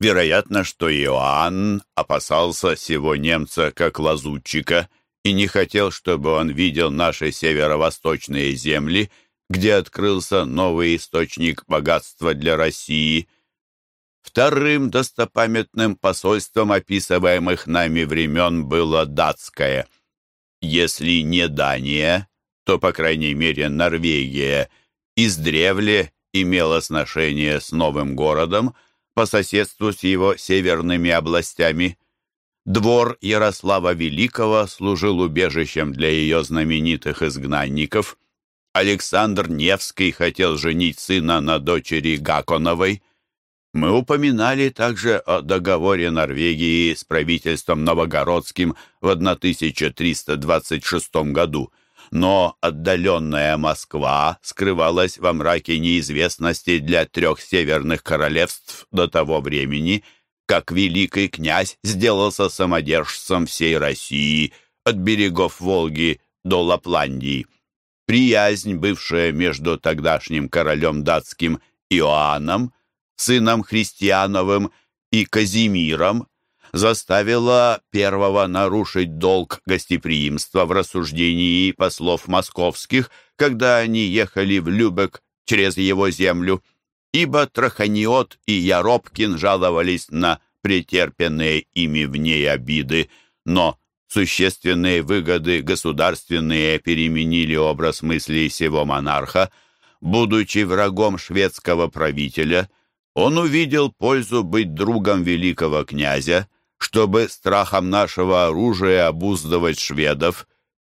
Вероятно, что Иоанн опасался сего немца как лазутчика и не хотел, чтобы он видел наши северо-восточные земли, где открылся новый источник богатства для России. Вторым достопамятным посольством описываемых нами времен было датское. Если не Дания, то, по крайней мере, Норвегия издревле имела сношение с новым городом – по соседству с его северными областями. Двор Ярослава Великого служил убежищем для ее знаменитых изгнанников. Александр Невский хотел женить сына на дочери Гаконовой. Мы упоминали также о договоре Норвегии с правительством Новогородским в 1326 году – но отдаленная Москва скрывалась во мраке неизвестности для трех северных королевств до того времени, как великий князь сделался самодержцем всей России от берегов Волги до Лапландии. Приязнь, бывшая между тогдашним королем датским Иоанном, сыном Христиановым и Казимиром, заставила первого нарушить долг гостеприимства в рассуждении послов московских, когда они ехали в Любек через его землю, ибо Траханиот и Яробкин жаловались на претерпенные ими в ней обиды, но существенные выгоды государственные переменили образ мыслей сего монарха, будучи врагом шведского правителя, он увидел пользу быть другом великого князя, чтобы страхом нашего оружия обуздывать шведов,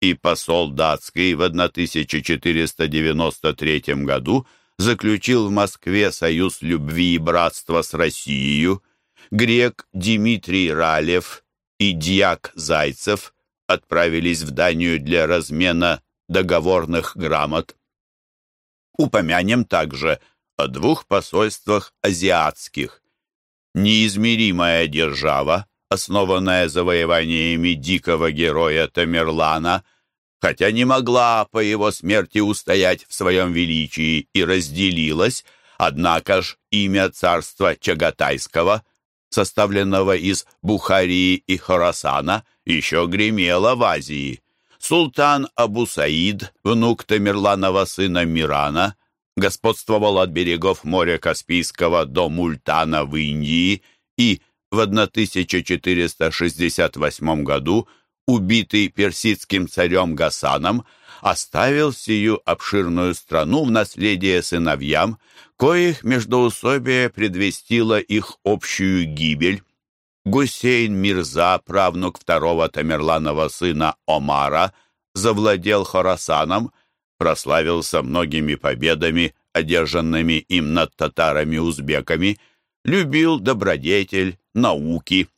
и посол датский в 1493 году заключил в Москве союз любви и братства с Россией, грек Дмитрий Ралев и дьяк Зайцев отправились в Данию для размена договорных грамот. Упомянем также о двух посольствах азиатских. Неизмеримая держава, основанная завоеваниями дикого героя Тамерлана, хотя не могла по его смерти устоять в своем величии и разделилась, однако ж имя царства Чагатайского, составленного из Бухарии и Хорасана, еще гремело в Азии. Султан Абу Саид, внук Тамерланова сына Мирана, господствовал от берегов моря Каспийского до Мультана в Индии и в 1468 году убитый персидским царем Гасаном, оставил сию обширную страну в наследие сыновьям, коих междоусобие предвестило их общую гибель. Гусейн Мирза, правнук второго Тамерланова сына Омара, завладел Хорасаном, прославился многими победами, одержанными им над татарами-узбеками, любил добродетель, науки,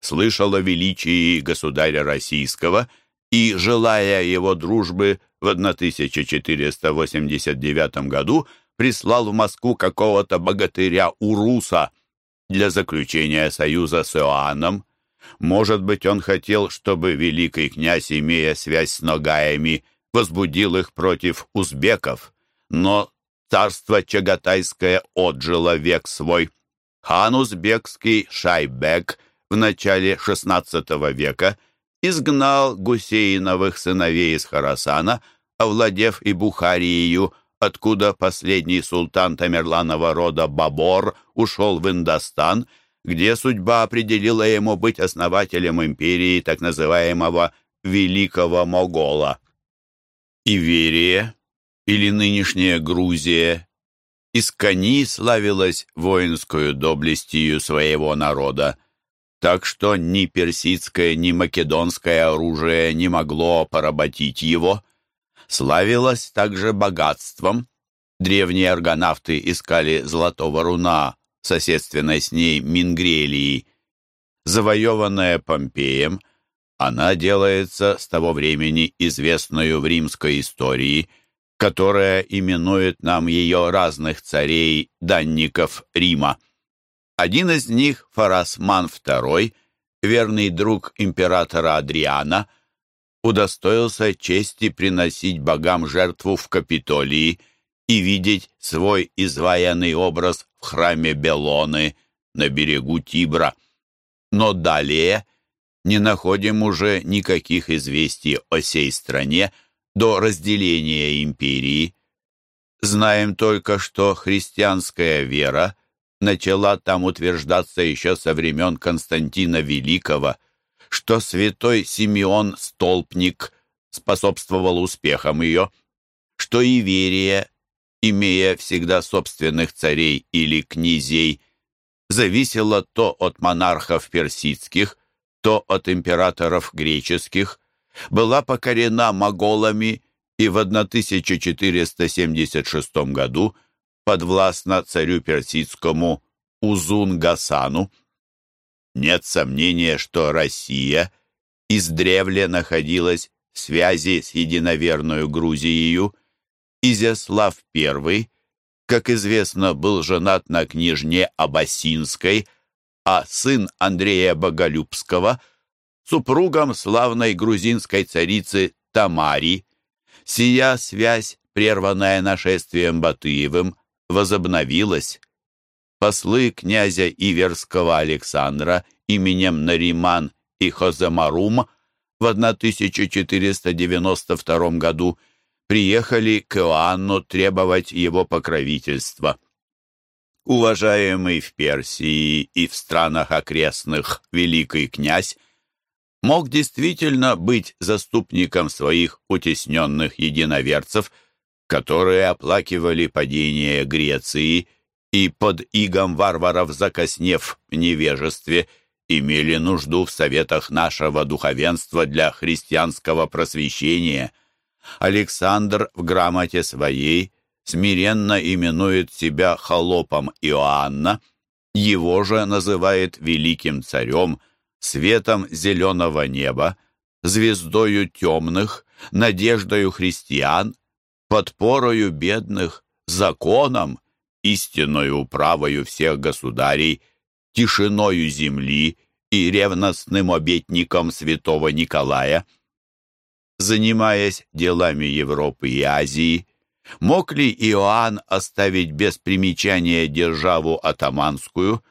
слышал о величии государя российского и, желая его дружбы, в 1489 году прислал в Москву какого-то богатыря Уруса для заключения союза с Иоанном. Может быть, он хотел, чтобы великий князь, имея связь с Ногаями, возбудил их против узбеков, но царство Чагатайское отжило век свой – хан узбекский Шайбек в начале XVI века изгнал Гусейновых сыновей из Харасана, овладев и Бухарией, откуда последний султан Тамерланова рода Бабор ушел в Индостан, где судьба определила ему быть основателем империи так называемого Великого Могола. Иверия, или нынешняя Грузия, Искани славилась воинскую доблестью своего народа, так что ни персидское, ни македонское оружие не могло поработить его. Славилась также богатством. Древние аргонавты искали золотого руна соседственной с ней Мингрелии. Завоеванная Помпеем, она делается с того времени известную в римской истории – которая именует нам ее разных царей, данников Рима. Один из них, Фарасман II, верный друг императора Адриана, удостоился чести приносить богам жертву в Капитолии и видеть свой изваянный образ в храме Белоны на берегу Тибра. Но далее не находим уже никаких известий о сей стране до разделения империи. Знаем только, что христианская вера начала там утверждаться еще со времен Константина Великого, что святой Симеон Столпник способствовал успехам ее, что Иверия, имея всегда собственных царей или князей, зависела то от монархов персидских, то от императоров греческих, была покорена моголами и в 1476 году подвластна царю персидскому Узун-Гасану. Нет сомнения, что Россия издревле находилась в связи с единоверную Грузией. Изяслав I, как известно, был женат на княжне Абасинской, а сын Андрея Боголюбского – супругом славной грузинской царицы Тамари. Сия связь, прерванная нашествием Батыевым, возобновилась. Послы князя Иверского Александра именем Нариман и Хозамарум в 1492 году приехали к Иоанну требовать его покровительства. Уважаемый в Персии и в странах окрестных великий князь мог действительно быть заступником своих утесненных единоверцев – которые оплакивали падение Греции и под игом варваров закоснев в невежестве, имели нужду в советах нашего духовенства для христианского просвещения. Александр в грамоте своей смиренно именует себя холопом Иоанна, его же называет великим царем, светом зеленого неба, звездою темных, надеждою христиан, подпорою бедных, законом, истинною управою всех государей, тишиною земли и ревностным обетником святого Николая. Занимаясь делами Европы и Азии, мог ли Иоанн оставить без примечания державу атаманскую,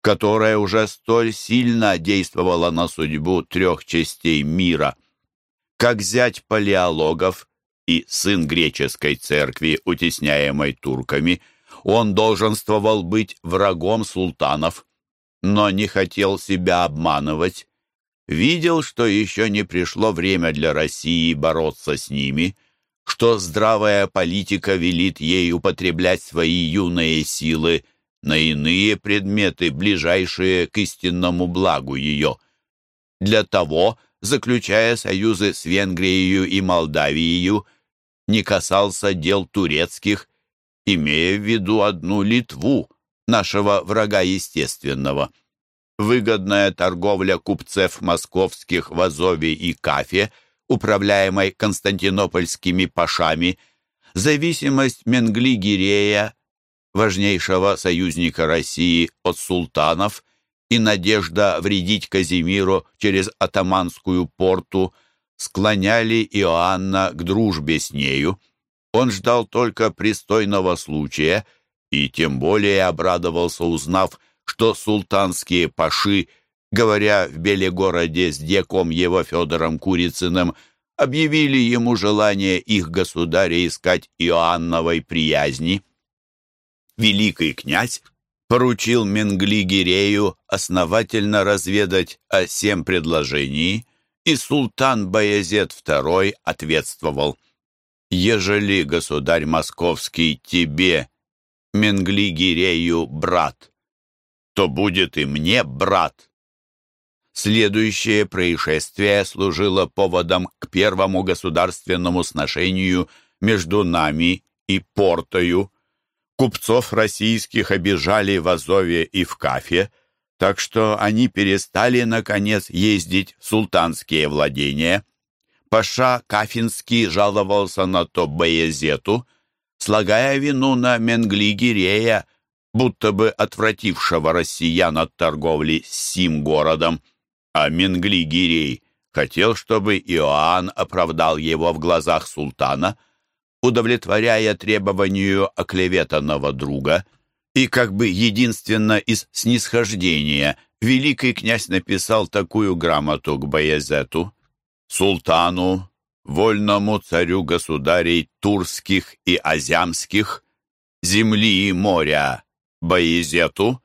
которая уже столь сильно действовала на судьбу трех частей мира? Как зять палеологов, и сын греческой церкви, утесняемой турками, он долженствовал быть врагом султанов, но не хотел себя обманывать. Видел, что еще не пришло время для России бороться с ними, что здравая политика велит ей употреблять свои юные силы на иные предметы, ближайшие к истинному благу ее. Для того, заключая союзы с Венгрией и Молдавией, не касался дел турецких, имея в виду одну Литву, нашего врага естественного. Выгодная торговля купцев московских в Азове и Кафе, управляемой константинопольскими пашами, зависимость Менгли-Гирея, важнейшего союзника России от султанов, и надежда вредить Казимиру через атаманскую порту – склоняли Иоанна к дружбе с нею. Он ждал только пристойного случая и тем более обрадовался, узнав, что султанские паши, говоря в Белегороде с деком его Федором Курицыным, объявили ему желание их государя искать Иоанновой приязни. Великий князь поручил Менгли-Гирею основательно разведать о всем предложении – и султан Баязет II ответствовал, «Ежели, государь московский, тебе, Менгли-Гирею, брат, то будет и мне брат». Следующее происшествие служило поводом к первому государственному сношению между нами и Портою. Купцов российских обижали в Азове и в Кафе, так что они перестали, наконец, ездить в султанские владения. Паша Кафинский жаловался на то Баязету, слагая вину на Менгли-Гирея, будто бы отвратившего россиян от торговли с сим городом. А Менгли-Гирей хотел, чтобы Иоанн оправдал его в глазах султана. удовлетворяя требованию оклеветанного друга, и как бы единственно из снисхождения великий князь написал такую грамоту к Баязету, султану, вольному царю государей турских и азямских, земли и моря Баязету,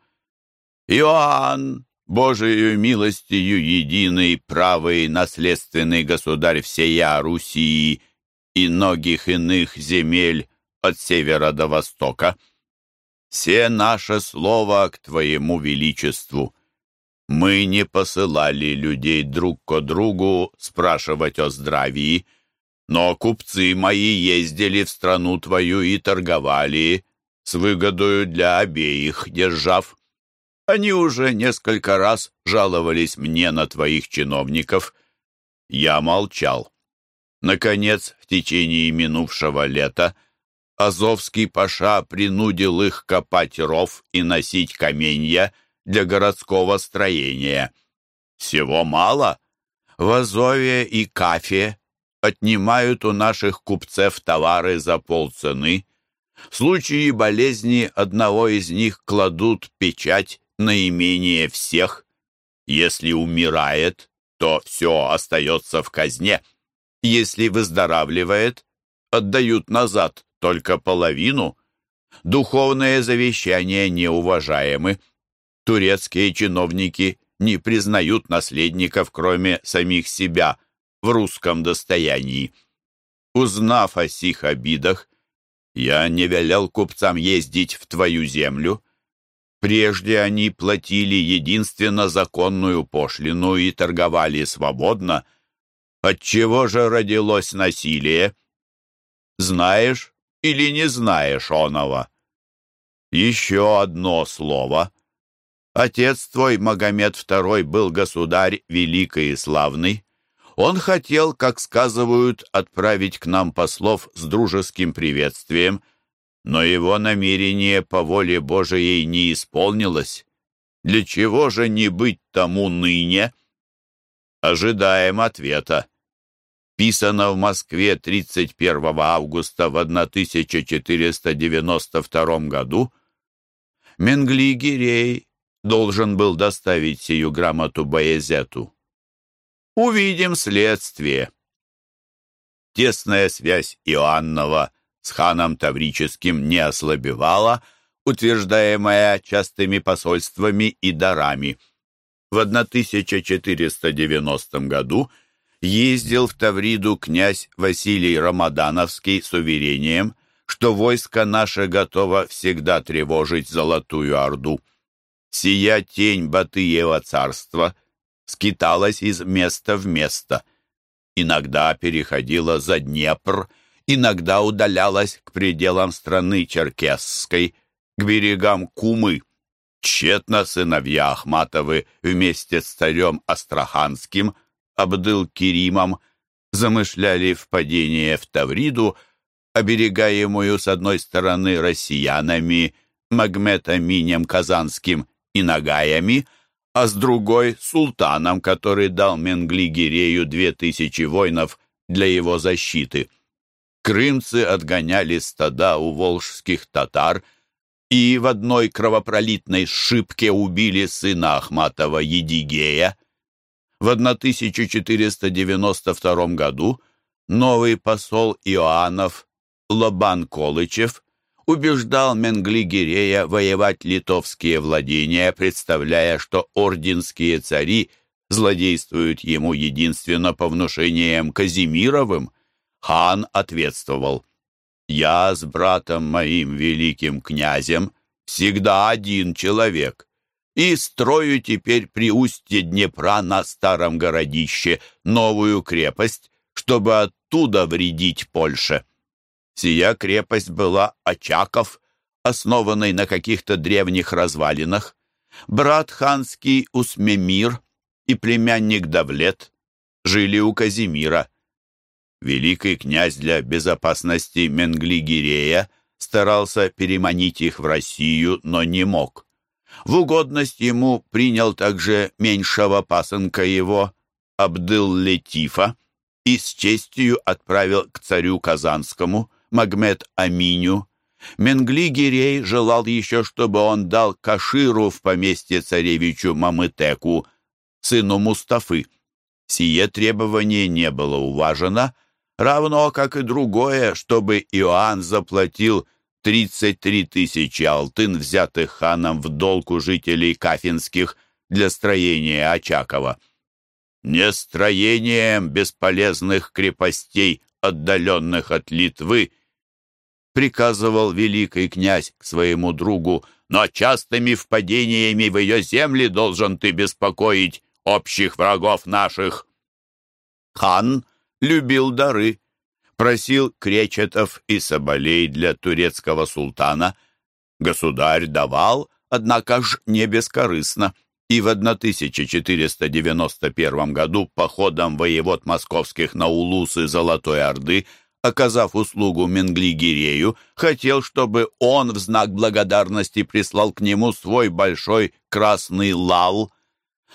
Иоанн, Божию милостью единый, правый, наследственный государь всея Руси и многих иных земель от севера до востока, все наше слово к Твоему величеству. Мы не посылали людей друг к другу спрашивать о здравии, но купцы мои ездили в страну Твою и торговали с выгодою для обеих держав. Они уже несколько раз жаловались мне на твоих чиновников. Я молчал. Наконец, в течение минувшего лета Азовский паша принудил их копать ров и носить каменья для городского строения. Всего мало. В Азове и Кафе отнимают у наших купцев товары за полцены. В случае болезни одного из них кладут печать наименее всех. Если умирает, то все остается в казне. Если выздоравливает, отдают назад только половину. Духовные завещания неуважаемы. Турецкие чиновники не признают наследников, кроме самих себя, в русском достоянии. Узнав о сих обидах, я не велел купцам ездить в твою землю, Прежде они платили единственно законную пошлину и торговали свободно. Отчего же родилось насилие? Знаешь или не знаешь оного? Еще одно слово. Отец твой, Магомед II, был государь великий и славный. Он хотел, как сказывают, отправить к нам послов с дружеским приветствием, но его намерение по воле Божией не исполнилось. Для чего же не быть тому ныне? Ожидаем ответа. Писано в Москве 31 августа в 1492 году. Менгли Гирей должен был доставить сию грамоту Боязету. Увидим следствие. Тесная связь Иоаннова с ханом Таврическим не ослабевала, утверждаемая частыми посольствами и дарами. В 1490 году ездил в Тавриду князь Василий Рамадановский с уверением, что войско наше готово всегда тревожить Золотую Орду. Сия тень Батыева царства скиталась из места в место. Иногда переходила за Днепр – иногда удалялась к пределам страны Черкесской, к берегам Кумы. Тщетно сыновья Ахматовы вместе с царем Астраханским, Абдыл-Керимом, замышляли впадение в Тавриду, оберегаемую с одной стороны россиянами, Магметаминем Казанским и Нагаями, а с другой — султаном, который дал Менгли-Гирею две тысячи воинов для его защиты крымцы отгоняли стада у волжских татар и в одной кровопролитной шибке убили сына Ахматова Едигея. В 1492 году новый посол Иоаннов Лобан Колычев убеждал Менгли-Гирея воевать литовские владения, представляя, что орденские цари злодействуют ему единственно по внушениям Казимировым – Хан ответствовал, «Я с братом моим великим князем всегда один человек, и строю теперь при устье Днепра на старом городище новую крепость, чтобы оттуда вредить Польше». Сия крепость была Очаков, основанный на каких-то древних развалинах. Брат ханский Усмемир и племянник Давлет жили у Казимира. Великий князь для безопасности Менгли-Гирея старался переманить их в Россию, но не мог. В угодность ему принял также меньшего пасынка его, Абдыл-Летифа, и с честью отправил к царю Казанскому, Магмед Аминю. Менгли Гирей желал еще, чтобы он дал Каширу в поместье царевичу Мамытеку, сыну Мустафы. Сие требование не было уважено, равно как и другое, чтобы Иоанн заплатил 33 тысячи алтын, взятых ханом в долг у жителей Кафинских для строения Очакова. Не строением бесполезных крепостей, отдаленных от Литвы, приказывал великий князь к своему другу, но частыми впадениями в ее земли должен ты беспокоить общих врагов наших. Хан любил дары, просил кречетов и соболей для турецкого султана. Государь давал, однако ж не бескорыстно и в 1491 году походом воевод московских на улусы Золотой Орды, оказав услугу Менгли-Гирею, хотел, чтобы он в знак благодарности прислал к нему свой большой красный лал.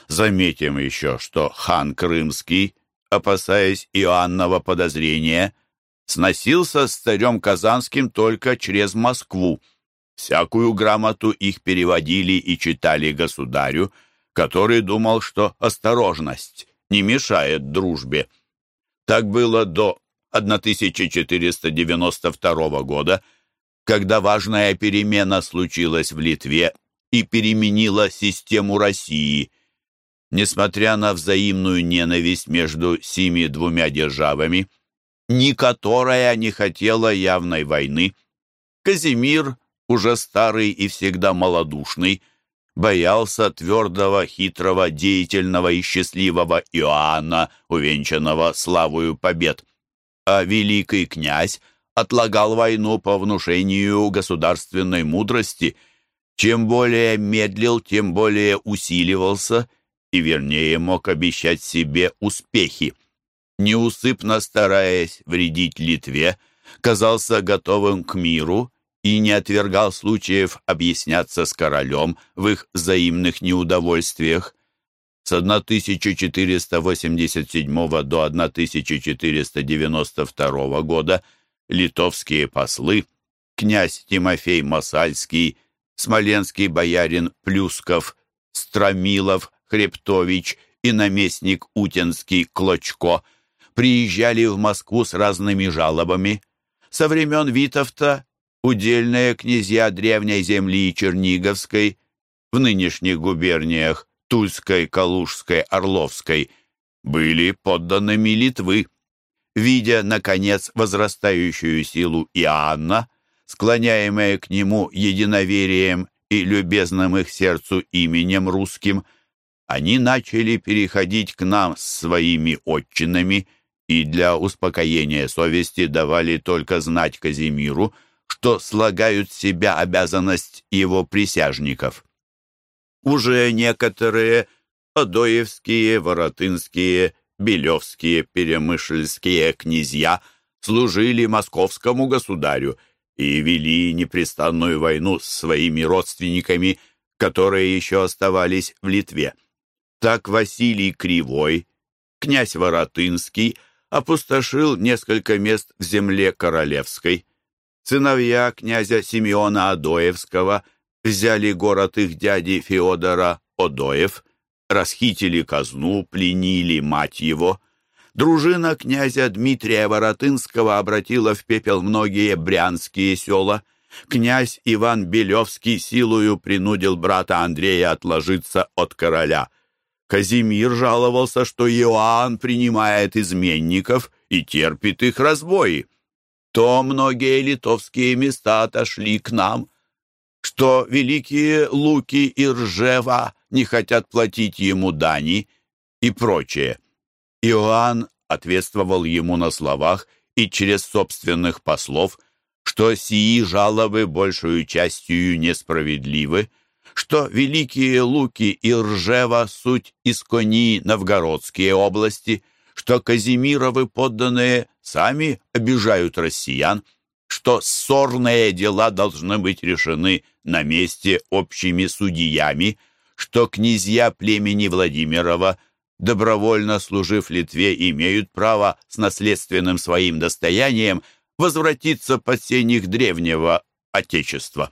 Заметим еще, что хан Крымский, опасаясь Иоаннова подозрения, сносился с царем Казанским только через Москву. Всякую грамоту их переводили и читали государю, который думал, что осторожность не мешает дружбе. Так было до 1492 года, когда важная перемена случилась в Литве и переменила систему России. Несмотря на взаимную ненависть между сими двумя державами, ни которая не хотела явной войны, Казимир, уже старый и всегда малодушный, боялся твердого, хитрого, деятельного и счастливого Иоанна, увенчанного славою побед. А великий князь отлагал войну по внушению государственной мудрости. Чем более медлил, тем более усиливался и, вернее, мог обещать себе успехи. Неусыпно стараясь вредить Литве, казался готовым к миру и не отвергал случаев объясняться с королем в их взаимных неудовольствиях. С 1487 до 1492 года литовские послы, князь Тимофей Масальский, смоленский боярин Плюсков, Стромилов, Хребтович и наместник Утинский Клочко приезжали в Москву с разными жалобами. Со времен Витовта удельные князья древней земли Черниговской в нынешних губерниях Тульской, Калужской, Орловской были подданными Литвы. Видя, наконец, возрастающую силу Иоанна, склоняемая к нему единоверием и любезным их сердцу именем русским, они начали переходить к нам с своими отчинами и для успокоения совести давали только знать Казимиру, что слагают себя обязанность его присяжников. Уже некоторые Адоевские, Воротынские, Белевские, Перемышльские князья служили московскому государю и вели непрестанную войну с своими родственниками, которые еще оставались в Литве. Так Василий Кривой, князь Воротынский, опустошил несколько мест в земле королевской – Сыновья князя Симеона Адоевского взяли город их дяди Феодора Одоев, расхитили казну, пленили мать его. Дружина князя Дмитрия Воротынского обратила в пепел многие брянские села. Князь Иван Белевский силою принудил брата Андрея отложиться от короля. Казимир жаловался, что Иоанн принимает изменников и терпит их разбои то многие литовские места отошли к нам, что великие Луки и Ржева не хотят платить ему дани и прочее. Иоанн ответствовал ему на словах и через собственных послов, что сии жалобы большую частью несправедливы, что великие Луки и Ржева суть из кони новгородские области – что Казимировы подданные сами обижают россиян, что ссорные дела должны быть решены на месте общими судьями, что князья племени Владимирова, добровольно служив Литве, имеют право с наследственным своим достоянием возвратиться под сенях древнего Отечества.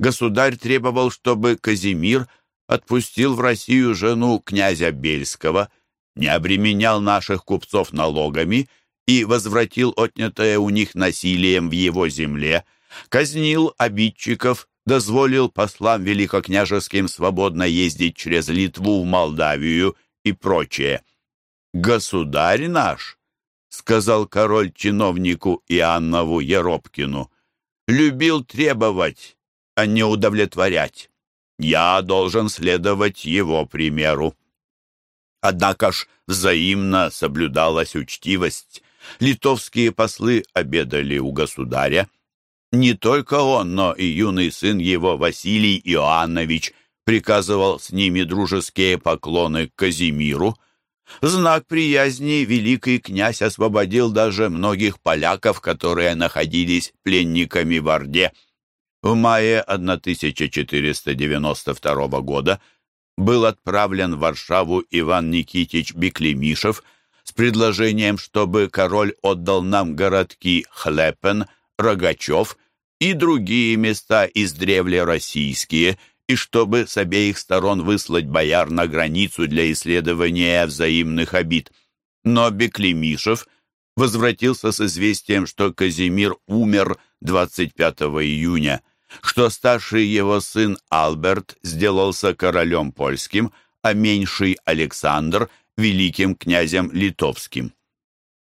Государь требовал, чтобы Казимир отпустил в Россию жену князя Бельского, не обременял наших купцов налогами и возвратил отнятое у них насилием в его земле, казнил обидчиков, дозволил послам великокняжеским свободно ездить через Литву в Молдавию и прочее. «Государь наш», — сказал король чиновнику Иоаннову Еропкину, — «любил требовать, а не удовлетворять. Я должен следовать его примеру». Однако ж взаимно соблюдалась учтивость. Литовские послы обедали у государя. Не только он, но и юный сын его Василий Иоаннович приказывал с ними дружеские поклоны к Казимиру. Знак приязни великий князь освободил даже многих поляков, которые находились пленниками в Орде. В мае 1492 года был отправлен в Варшаву Иван Никитич Беклемишев с предложением, чтобы король отдал нам городки Хлепен, Рогачев и другие места издревле российские, и чтобы с обеих сторон выслать бояр на границу для исследования взаимных обид. Но Беклемишев возвратился с известием, что Казимир умер 25 июня что старший его сын Алберт сделался королем польским, а меньший Александр – великим князем литовским.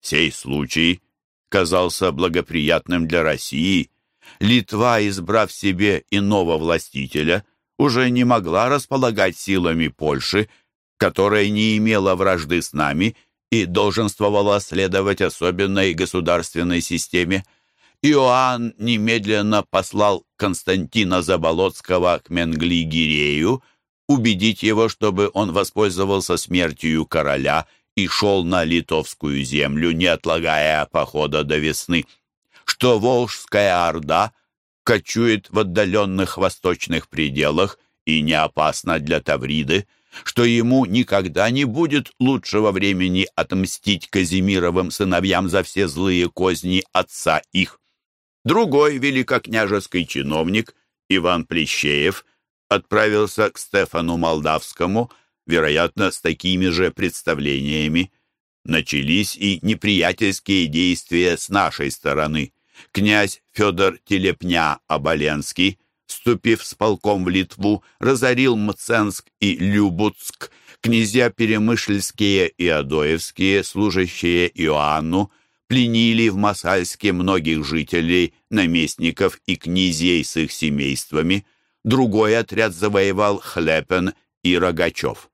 Сей случай казался благоприятным для России. Литва, избрав себе иного властителя, уже не могла располагать силами Польши, которая не имела вражды с нами и долженствовала следовать особенной государственной системе – Иоанн немедленно послал Константина Заболоцкого к Менгли-Гирею, убедить его, чтобы он воспользовался смертью короля и шел на литовскую землю, не отлагая похода до весны, что Волжская Орда кочует в отдаленных восточных пределах и не опасна для Тавриды, что ему никогда не будет лучшего времени отмстить Казимировым сыновьям за все злые козни отца их. Другой великокняжеский чиновник, Иван Плещеев, отправился к Стефану Молдавскому, вероятно, с такими же представлениями. Начались и неприятельские действия с нашей стороны. Князь Федор Телепня-Оболенский, вступив с полком в Литву, разорил Мценск и Любуцк, князья Перемышльские и Адоевские, служащие Иоанну, пленили в Масальске многих жителей, наместников и князей с их семействами. Другой отряд завоевал Хлепен и Рогачев.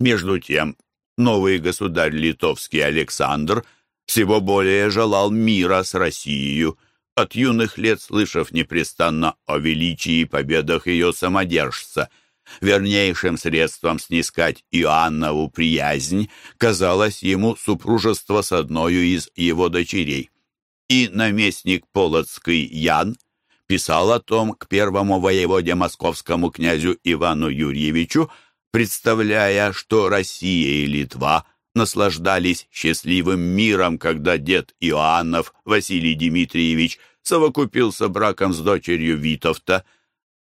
Между тем, новый государь литовский Александр всего более желал мира с Россией, от юных лет слышав непрестанно о величии и победах ее самодержца – Вернейшим средством снискать Иоаннову приязнь казалось ему супружество с одной из его дочерей. И наместник Полоцкий Ян писал о том к первому воеводе московскому князю Ивану Юрьевичу, представляя, что Россия и Литва наслаждались счастливым миром, когда дед Иоаннов Василий Дмитриевич совокупился браком с дочерью Витовта –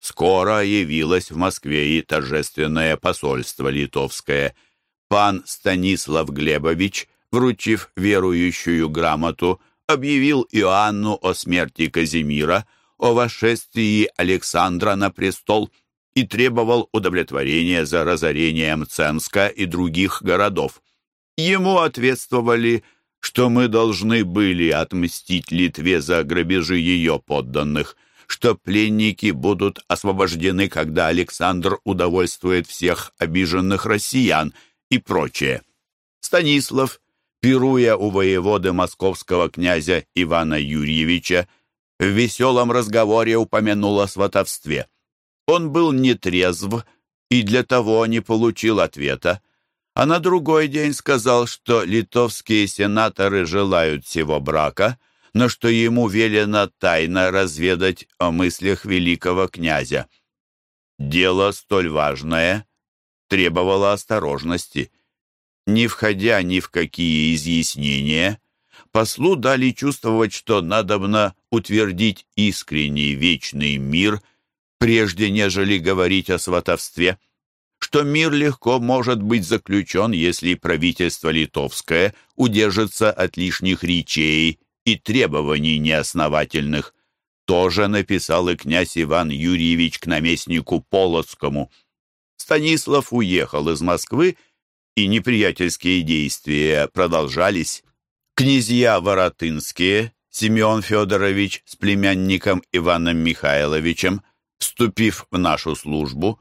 Скоро явилось в Москве и торжественное посольство литовское. Пан Станислав Глебович, вручив верующую грамоту, объявил Иоанну о смерти Казимира, о восшествии Александра на престол и требовал удовлетворения за разорение Ценска и других городов. Ему ответствовали, что мы должны были отмстить Литве за грабежи ее подданных – что пленники будут освобождены, когда Александр удовольствует всех обиженных россиян и прочее. Станислав, пируя у воеводы московского князя Ивана Юрьевича, в веселом разговоре упомянул о сватовстве. Он был нетрезв и для того не получил ответа, а на другой день сказал, что литовские сенаторы желают всего брака — но что ему велено тайно разведать о мыслях великого князя. Дело столь важное требовало осторожности. Не входя ни в какие изъяснения, Послу дали чувствовать, что надобно утвердить искренний вечный мир, прежде нежели говорить о сватовстве, что мир легко может быть заключен, если правительство литовское удержится от лишних речей и требований неосновательных. Тоже написал и князь Иван Юрьевич к наместнику Полоцкому. Станислав уехал из Москвы, и неприятельские действия продолжались. Князья Воротынские, Семен Федорович с племянником Иваном Михайловичем, вступив в нашу службу,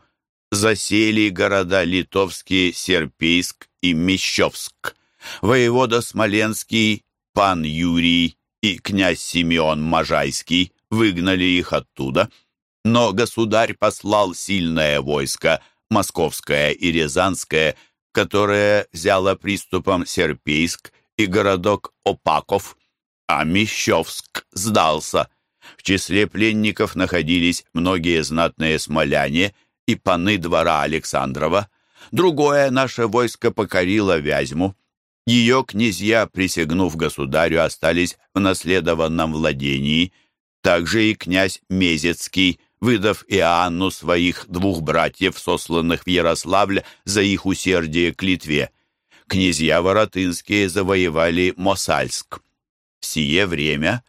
засели города литовские Серпейск и Мещовск. Воевода Смоленский, пан Юрий и князь Симеон Можайский выгнали их оттуда, но государь послал сильное войско, московское и рязанское, которое взяло приступом Серпейск и городок Опаков, а Мещовск сдался. В числе пленников находились многие знатные смоляне и паны двора Александрова. Другое наше войско покорило Вязьму. Ее князья, присягнув государю, остались в наследованном владении. Также и князь Мезецкий, выдав Иоанну своих двух братьев, сосланных в Ярославль за их усердие к Литве князья Воротынские завоевали Мосальск. В сие время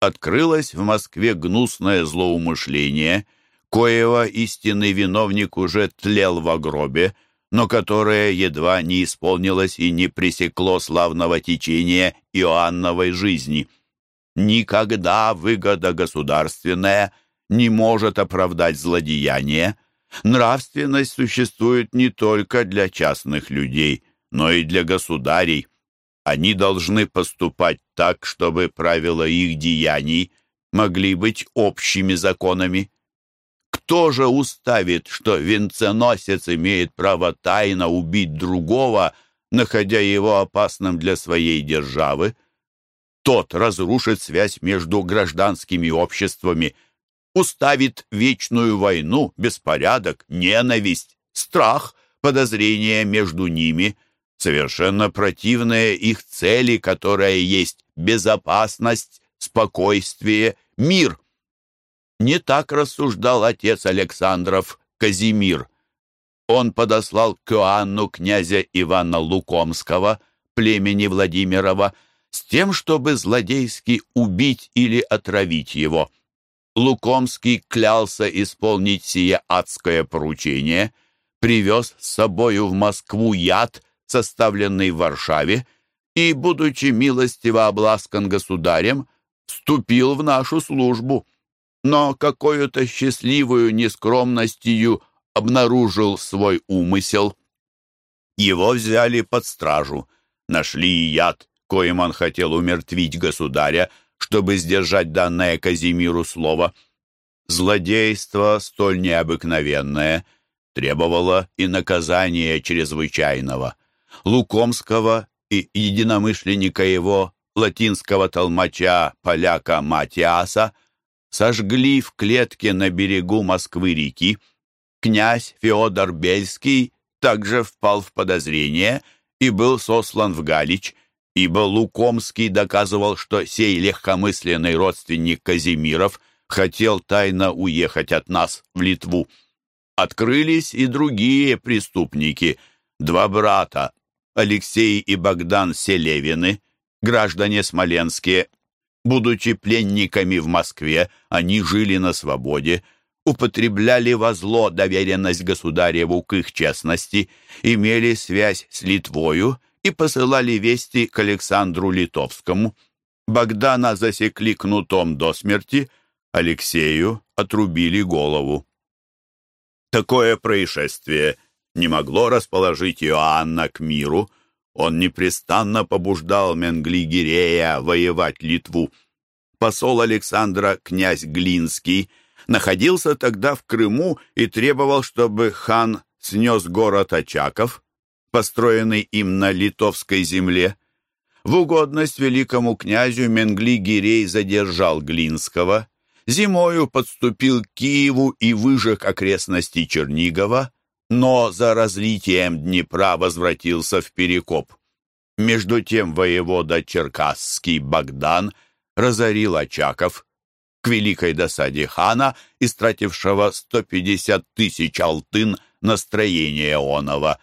открылось в Москве гнусное злоумышление, коего истинный виновник уже тлел в гробе, но которое едва не исполнилось и не пресекло славного течения Иоанновой жизни. Никогда выгода государственная не может оправдать злодеяние. Нравственность существует не только для частных людей – но и для государей. Они должны поступать так, чтобы правила их деяний могли быть общими законами. Кто же уставит, что венценосец имеет право тайно убить другого, находя его опасным для своей державы? Тот разрушит связь между гражданскими обществами, уставит вечную войну, беспорядок, ненависть, страх, подозрения между ними – совершенно противные их цели, которая есть безопасность, спокойствие, мир. Не так рассуждал отец Александров Казимир. Он подослал к Иоанну князя Ивана Лукомского, племени Владимирова, с тем, чтобы злодейски убить или отравить его. Лукомский клялся исполнить сие адское поручение, привез с собою в Москву яд, составленный в Варшаве, и, будучи милостиво обласкан государем, вступил в нашу службу, но какую-то счастливую нескромностью обнаружил свой умысел. Его взяли под стражу, нашли яд, коим он хотел умертвить государя, чтобы сдержать данное Казимиру слово. Злодейство столь необыкновенное требовало и наказания чрезвычайного. Лукомского и единомышленника его, латинского толмача, поляка Матиаса, сожгли в клетке на берегу Москвы-реки. Князь Феодор Бельский также впал в подозрение и был сослан в Галич, ибо Лукомский доказывал, что сей легкомысленный родственник Казимиров хотел тайно уехать от нас в Литву. Открылись и другие преступники, два брата, Алексей и Богдан Селевины, граждане смоленские. Будучи пленниками в Москве, они жили на свободе, употребляли во зло доверенность государеву к их честности, имели связь с Литвою и посылали вести к Александру Литовскому. Богдана засекли кнутом до смерти, Алексею отрубили голову. Такое происшествие не могло расположить Иоанна к миру. Он непрестанно побуждал Менгли-Гирея воевать Литву. Посол Александра князь Глинский находился тогда в Крыму и требовал, чтобы хан снес город Очаков, построенный им на литовской земле. В угодность великому князю Менгли-Гирей задержал Глинского, зимою подступил к Киеву и выжег окрестности Чернигова, но за разлитием Днепра возвратился в Перекоп. Между тем воевода Черкасский Богдан разорил Очаков к великой досаде хана, истратившего 150 тысяч алтын на строение онова.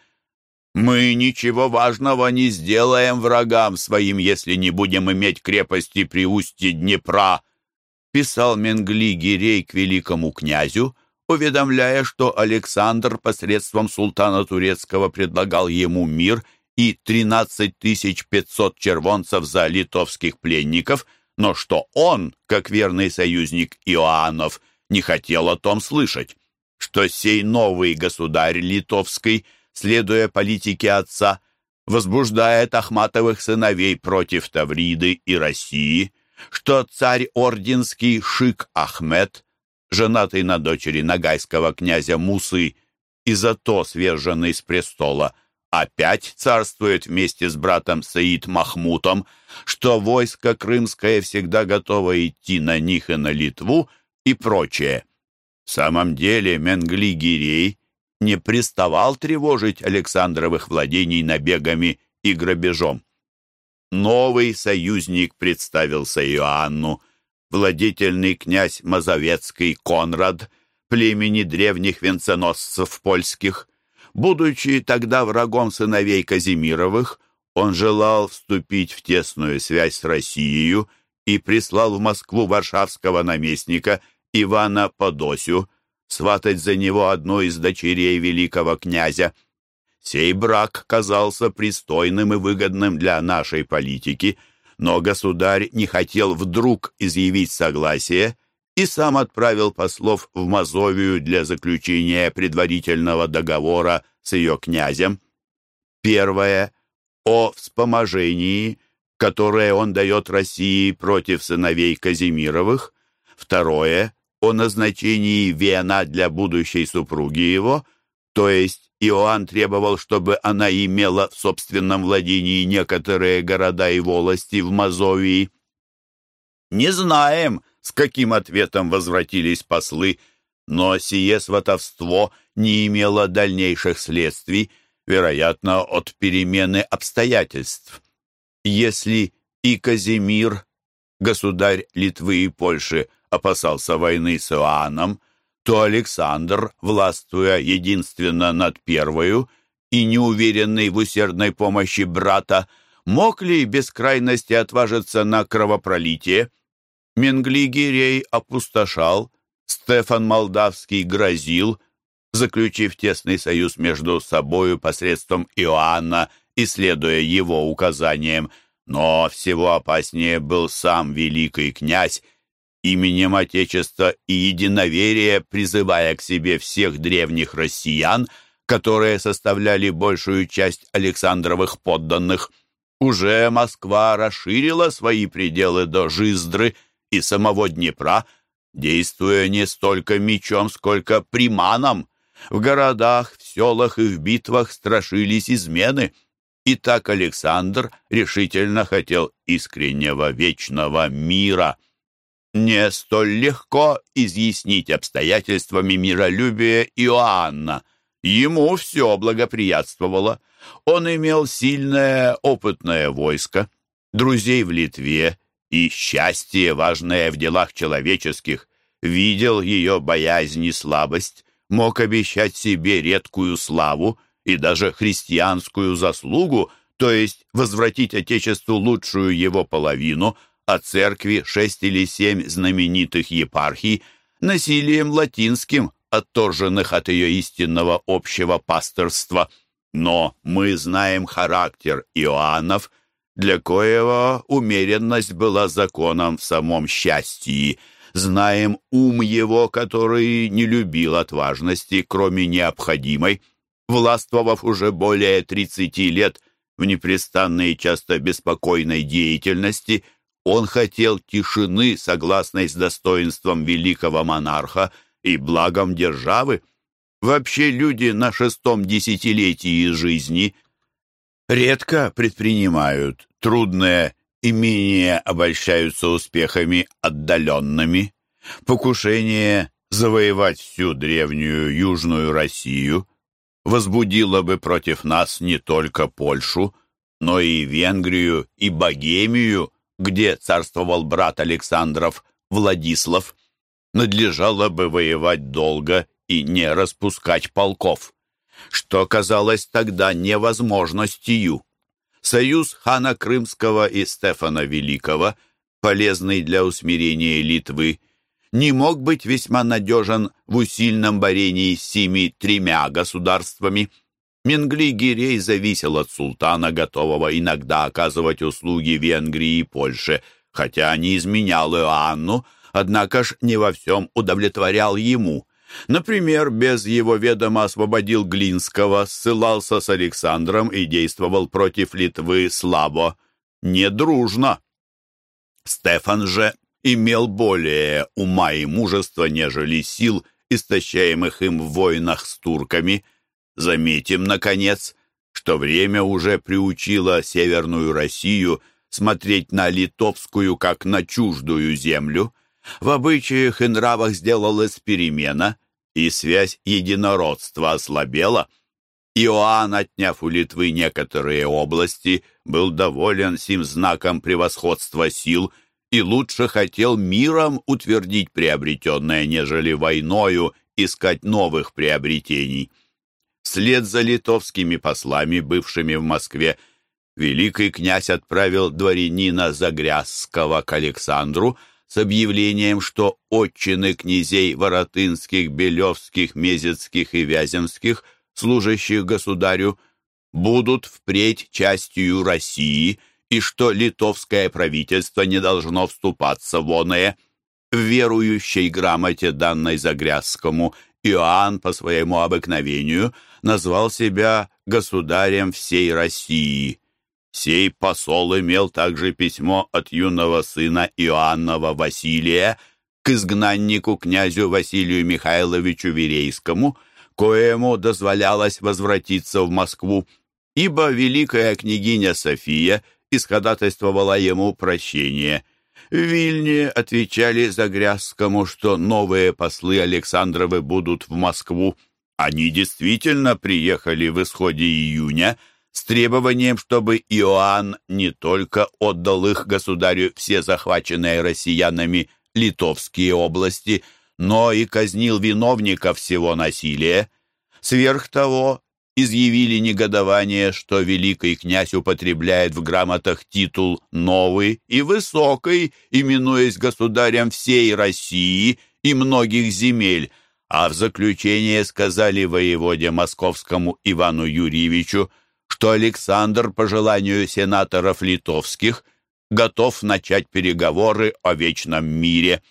«Мы ничего важного не сделаем врагам своим, если не будем иметь крепости при устье Днепра», писал Менгли Гирей к великому князю, уведомляя, что Александр посредством султана турецкого предлагал ему мир и 13 500 червонцев за литовских пленников, но что он, как верный союзник Иоаннов, не хотел о том слышать, что сей новый государь литовский, следуя политике отца, возбуждает Ахматовых сыновей против Тавриды и России, что царь орденский Шик Ахмед, женатый на дочери нагайского князя Мусы и зато сверженный с престола, опять царствует вместе с братом Саид Махмутом, что войско крымское всегда готово идти на них и на Литву и прочее. В самом деле Менгли-Гирей не приставал тревожить Александровых владений набегами и грабежом. Новый союзник представился Иоанну, владетельный князь Мазовецкий Конрад, племени древних венценосцев польских, Будучи тогда врагом сыновей Казимировых, он желал вступить в тесную связь с Россией и прислал в Москву варшавского наместника Ивана Подосю сватать за него одну из дочерей великого князя. Сей брак казался пристойным и выгодным для нашей политики, но государь не хотел вдруг изъявить согласие и сам отправил послов в Мазовию для заключения предварительного договора с ее князем. Первое — о вспоможении, которое он дает России против сыновей Казимировых. Второе — о назначении Вена для будущей супруги его, то есть Иоанн требовал, чтобы она имела в собственном владении некоторые города и волости в Мазовии. Не знаем, с каким ответом возвратились послы, но сие сватовство не имело дальнейших следствий, вероятно, от перемены обстоятельств. Если и Казимир, государь Литвы и Польши, опасался войны с Иоанном, то Александр, властвуя единственно над первою и неуверенный в усердной помощи брата, мог ли без крайности отважиться на кровопролитие? Менгли-Гирей опустошал, Стефан Молдавский грозил, заключив тесный союз между собою посредством Иоанна и следуя его указаниям, но всего опаснее был сам великий князь, именем Отечества и единоверия призывая к себе всех древних россиян, которые составляли большую часть Александровых подданных. Уже Москва расширила свои пределы до Жиздры – и самого Днепра, действуя не столько мечом, сколько приманом. В городах, в селах и в битвах страшились измены. И так Александр решительно хотел искреннего вечного мира. Не столь легко изъяснить обстоятельствами миролюбия Иоанна. Ему все благоприятствовало. Он имел сильное опытное войско, друзей в Литве и счастье, важное в делах человеческих, видел ее боязнь и слабость, мог обещать себе редкую славу и даже христианскую заслугу, то есть возвратить Отечеству лучшую его половину, а церкви шесть или семь знаменитых епархий насилием латинским, отторженных от ее истинного общего пасторства. Но мы знаем характер Иоаннов – для коего умеренность была законом в самом счастье. Знаем ум его, который не любил отважности, кроме необходимой. Властвовав уже более тридцати лет в непрестанной и часто беспокойной деятельности, он хотел тишины, согласной с достоинством великого монарха и благом державы. Вообще люди на шестом десятилетии жизни редко предпринимают трудное и менее обольщаются успехами отдаленными. Покушение завоевать всю древнюю Южную Россию возбудило бы против нас не только Польшу, но и Венгрию, и Богемию, где царствовал брат Александров Владислав, надлежало бы воевать долго и не распускать полков, что казалось тогда невозможностью. Союз хана Крымского и Стефана Великого, полезный для усмирения Литвы, не мог быть весьма надежен в усильном борении с семи тремя государствами. Менгли-Гирей зависел от султана, готового иногда оказывать услуги Венгрии и Польше, хотя не изменял Иоанну, однако ж не во всем удовлетворял ему – Например, без его ведома освободил Глинского, ссылался с Александром и действовал против Литвы слабо, недружно. Стефан же имел более ума и мужества, нежели сил, истощаемых им в войнах с турками. Заметим, наконец, что время уже приучило Северную Россию смотреть на литовскую как на чуждую землю. В обычаях и нравах сделалась перемена, и связь единородства ослабела. Иоанн, отняв у Литвы некоторые области, был доволен сим знаком превосходства сил и лучше хотел миром утвердить приобретенное, нежели войною искать новых приобретений. Вслед за литовскими послами, бывшими в Москве, великий князь отправил дворянина Загрязского к Александру, с объявлением, что отчины князей Воротынских, Белевских, Мезецких и Вяземских, служащих государю, будут впредь частью России и что литовское правительство не должно вступаться в оное. В верующей грамоте, данной Загрязскому, Иоанн по своему обыкновению назвал себя государем всей России. Сей посол имел также письмо от юного сына Иоаннова Василия к изгнаннику князю Василию Михайловичу Верейскому, коему дозволялось возвратиться в Москву, ибо великая княгиня София исходатайствовала ему прощение. В Вильне отвечали Загрязскому, что новые послы Александровы будут в Москву. Они действительно приехали в исходе июня – с требованием, чтобы Иоанн не только отдал их государю все захваченные россиянами литовские области, но и казнил виновников всего насилия. Сверх того, изъявили негодование, что великий князь употребляет в грамотах титул «новый» и «высокий», именуясь государем всей России и многих земель, а в заключение сказали воеводе московскому Ивану Юрьевичу – что Александр, по желанию сенаторов литовских, готов начать переговоры о вечном мире.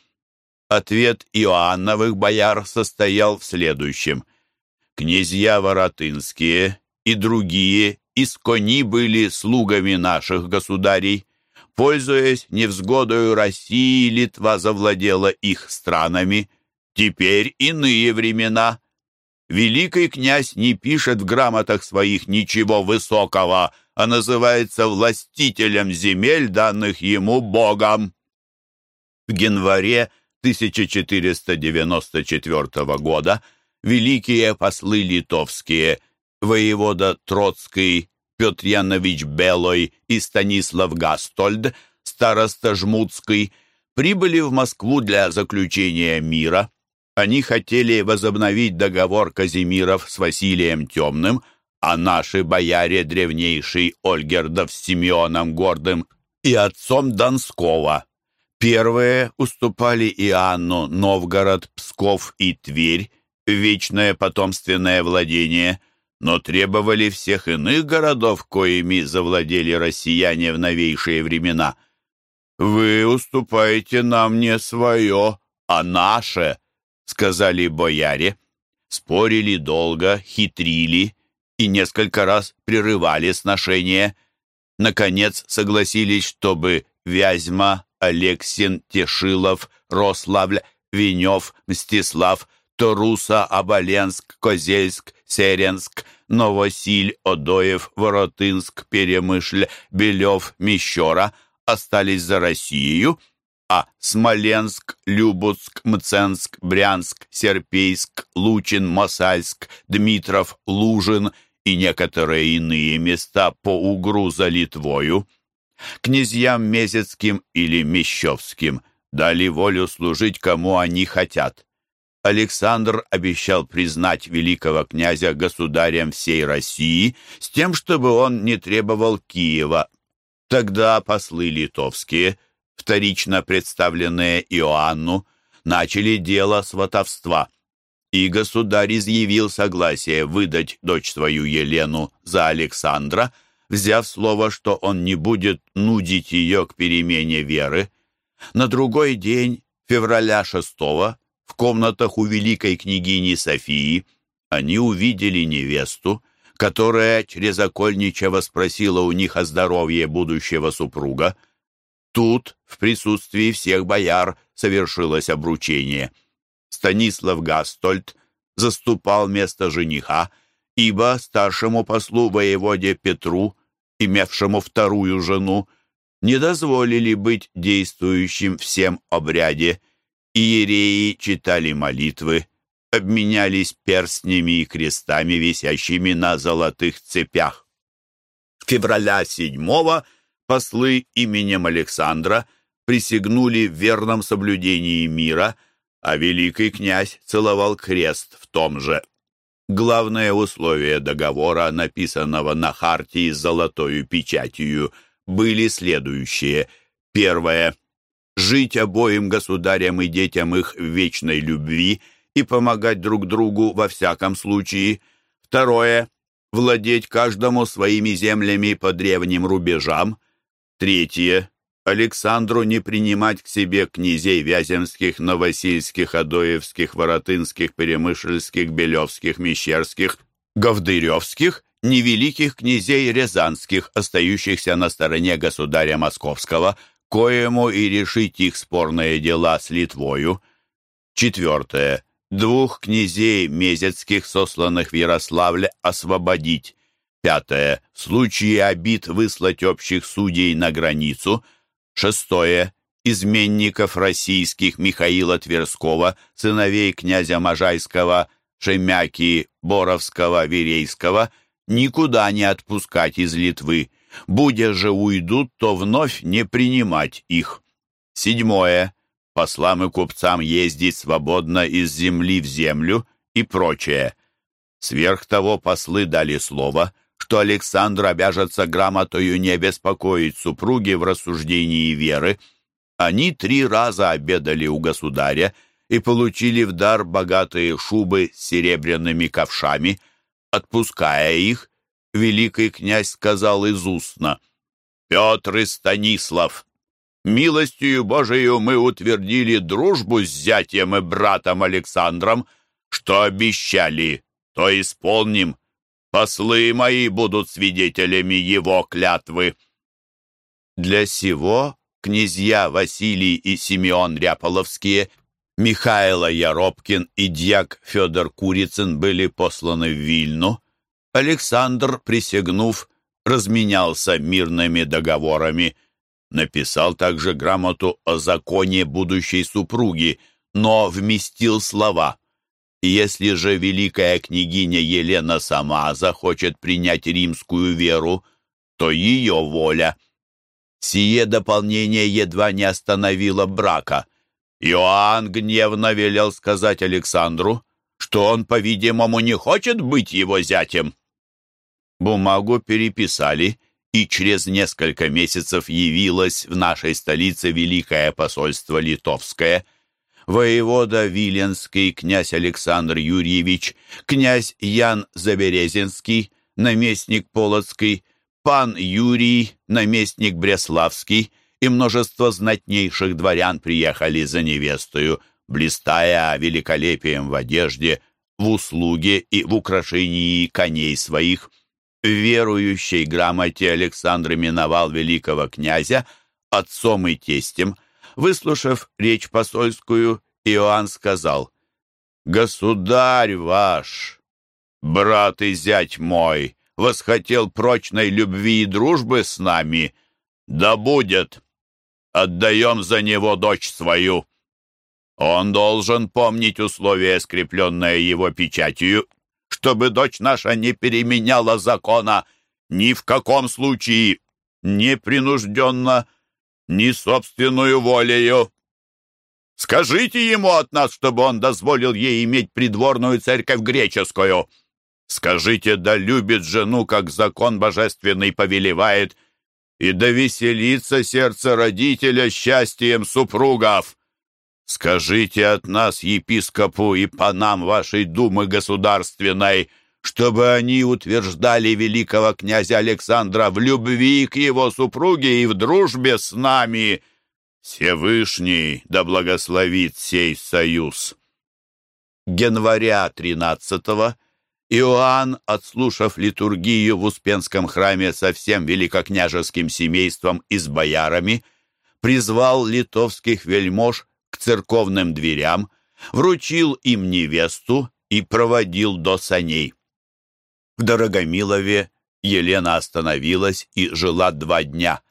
Ответ Иоанновых бояр состоял в следующем. Князья Воротынские и другие из кони были слугами наших государей. Пользуясь невзгодою России, Литва завладела их странами. Теперь иные времена — великий князь не пишет в грамотах своих ничего высокого, а называется властителем земель, данных ему Богом. В январе 1494 года великие послы литовские, воевода Троцкий, Петр Янович Белой и Станислав Гастольд, староста Жмутский, прибыли в Москву для заключения мира. Они хотели возобновить договор Казимиров с Василием Темным, а наши бояре древнейший Ольгердов с Симеоном Гордым и отцом Донского. Первые уступали Иоанну Новгород, Псков и Тверь, вечное потомственное владение, но требовали всех иных городов, коими завладели россияне в новейшие времена. «Вы уступаете нам не свое, а наше», сказали бояре, спорили долго, хитрили и несколько раз прерывали сношение. Наконец согласились, чтобы Вязьма, Алексин, Тешилов, Рославль, Венев, Мстислав, Торуса, Оболенск, Козельск, Серенск, Новосиль, Одоев, Воротынск, Перемышль, Белев, Мещера остались за Россию – а Смоленск, Любутск, Мценск, Брянск, Серпейск, Лучин, Мосальск, Дмитров, Лужин и некоторые иные места по угру за Литвою, князьям Мезецким или Мещовским дали волю служить кому они хотят. Александр обещал признать великого князя государем всей России с тем, чтобы он не требовал Киева. Тогда послы литовские, вторично представленные Иоанну, начали дело сватовства, и государь изъявил согласие выдать дочь свою Елену за Александра, взяв слово, что он не будет нудить ее к перемене веры. На другой день, февраля 6 в комнатах у великой княгини Софии они увидели невесту, которая через окольничего спросила у них о здоровье будущего супруга. Тут, в присутствии всех бояр, совершилось обручение. Станислав Гастольд заступал место жениха, ибо старшему послу воеводе Петру, имевшему вторую жену, не дозволили быть действующим всем обряде, Иереи читали молитвы, обменялись перстнями и крестами, висящими на золотых цепях. Февраля седьмого послы именем Александра присягнули в верном соблюдении мира, а великий князь целовал крест в том же. Главное условие договора, написанного на хартии с золотою печатью, были следующие. Первое жить обоим государям и детям их в вечной любви и помогать друг другу во всяком случае. Второе – владеть каждому своими землями по древним рубежам. Третье – Александру не принимать к себе князей Вяземских, Новосильских, Адоевских, Воротынских, Перемышльских, Белевских, Мещерских, Говдыревских, невеликих князей Рязанских, остающихся на стороне государя Московского – коему и решить их спорные дела с Литвою. Четвертое. Двух князей Мезецких, сосланных в Ярославле, освободить. Пятое. В случае обид выслать общих судей на границу. Шестое. Изменников российских Михаила Тверского, сыновей князя Можайского, Шемяки, Боровского, Верейского, никуда не отпускать из Литвы. Будя же уйдут, то вновь не принимать их. Седьмое. Послам и купцам ездить свободно из земли в землю и прочее. Сверх того послы дали слово, что Александр обяжется грамотою не беспокоить супруги в рассуждении веры. Они три раза обедали у государя и получили в дар богатые шубы с серебряными ковшами. Отпуская их, великий князь сказал из устно, «Петр и Станислав, милостью Божию мы утвердили дружбу с зятем и братом Александром, что обещали, то исполним. Послы мои будут свидетелями его клятвы». Для сего князья Василий и Симеон Ряполовские Михайло Яробкин и дьяк Федор Курицын были посланы в Вильну, Александр, присягнув, разменялся мирными договорами, написал также грамоту о законе будущей супруги, но вместил слова «Если же великая княгиня Елена сама захочет принять римскую веру, то ее воля». Сие дополнение едва не остановило брака. Иоанн гневно велел сказать Александру, что он, по-видимому, не хочет быть его зятем. Бумагу переписали, и через несколько месяцев явилось в нашей столице Великое посольство Литовское. Воевода Виленский, князь Александр Юрьевич, князь Ян Заберезинский, наместник Полоцкий, пан Юрий, наместник Бреславский и множество знатнейших дворян приехали за невестою, блистая великолепием в одежде, в услуге и в украшении коней своих – в верующей грамоте Александр миновал великого князя отцом и тестем. Выслушав речь посольскую, Иоанн сказал, «Государь ваш, брат и зять мой, восхотел прочной любви и дружбы с нами, да будет, отдаем за него дочь свою. Он должен помнить условия, скрепленные его печатью, чтобы дочь наша не переменяла закона ни в каком случае, не принужденно, ни собственную волею. Скажите ему от нас, чтобы он дозволил ей иметь придворную церковь греческую. Скажите, да любит жену, как закон божественный повелевает, и да веселится сердце родителя счастьем супругов. Скажите от нас, епископу и панам вашей думы государственной, чтобы они утверждали великого князя Александра в любви к его супруге и в дружбе с нами. Всевышний да благословит сей союз. Января тринадцатого Иоанн, отслушав литургию в Успенском храме со всем великокняжеским семейством и с боярами, призвал литовских вельмож к церковным дверям, вручил им невесту и проводил до саней. В Дорогомилове Елена остановилась и жила два дня.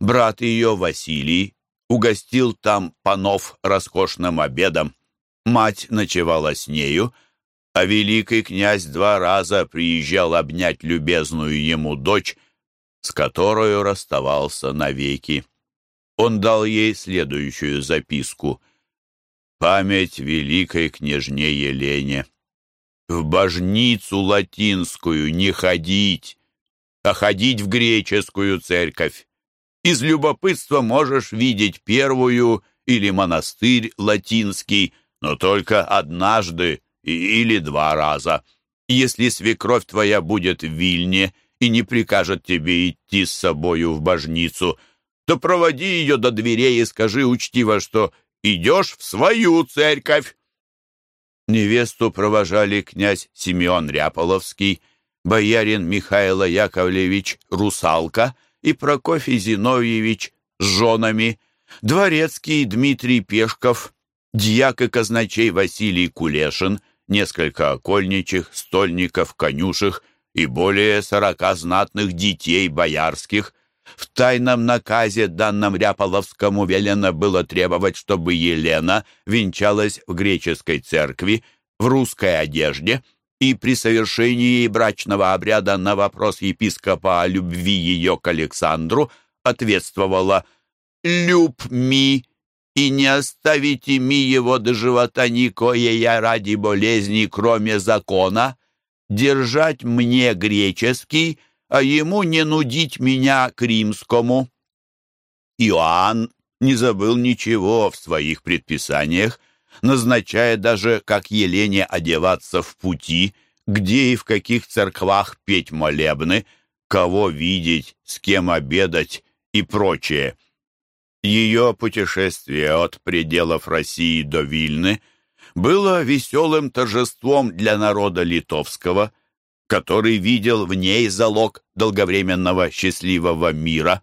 Брат ее, Василий, угостил там панов роскошным обедом. Мать ночевала с нею, а великий князь два раза приезжал обнять любезную ему дочь, с которой расставался навеки. Он дал ей следующую записку. «Память великой княжне Елене. В божницу латинскую не ходить, а ходить в греческую церковь. Из любопытства можешь видеть первую или монастырь латинский, но только однажды, или два раза. Если свекровь твоя будет в Вильне и не прикажет тебе идти с собою в божницу, то проводи ее до дверей и скажи учтиво, что идешь в свою церковь. Невесту провожали князь Симеон Ряполовский, боярин Михаил Яковлевич Русалка и Прокофий Зиновьевич с женами, дворецкий Дмитрий Пешков, дьяк и казначей Василий Кулешин — несколько окольничих, стольников, конюшек и более сорока знатных детей боярских. В тайном наказе, данном Ряполовскому, велено было требовать, чтобы Елена венчалась в греческой церкви в русской одежде и при совершении брачного обряда на вопрос епископа о любви ее к Александру ответствовала «Люб ми, и не оставите ми его до живота никое я ради болезни, кроме закона, держать мне греческий, а ему не нудить меня к римскому». Иоанн не забыл ничего в своих предписаниях, назначая даже, как Елене одеваться в пути, где и в каких церквах петь молебны, кого видеть, с кем обедать и прочее. Ее путешествие от пределов России до Вильны было веселым торжеством для народа литовского, который видел в ней залог долговременного счастливого мира.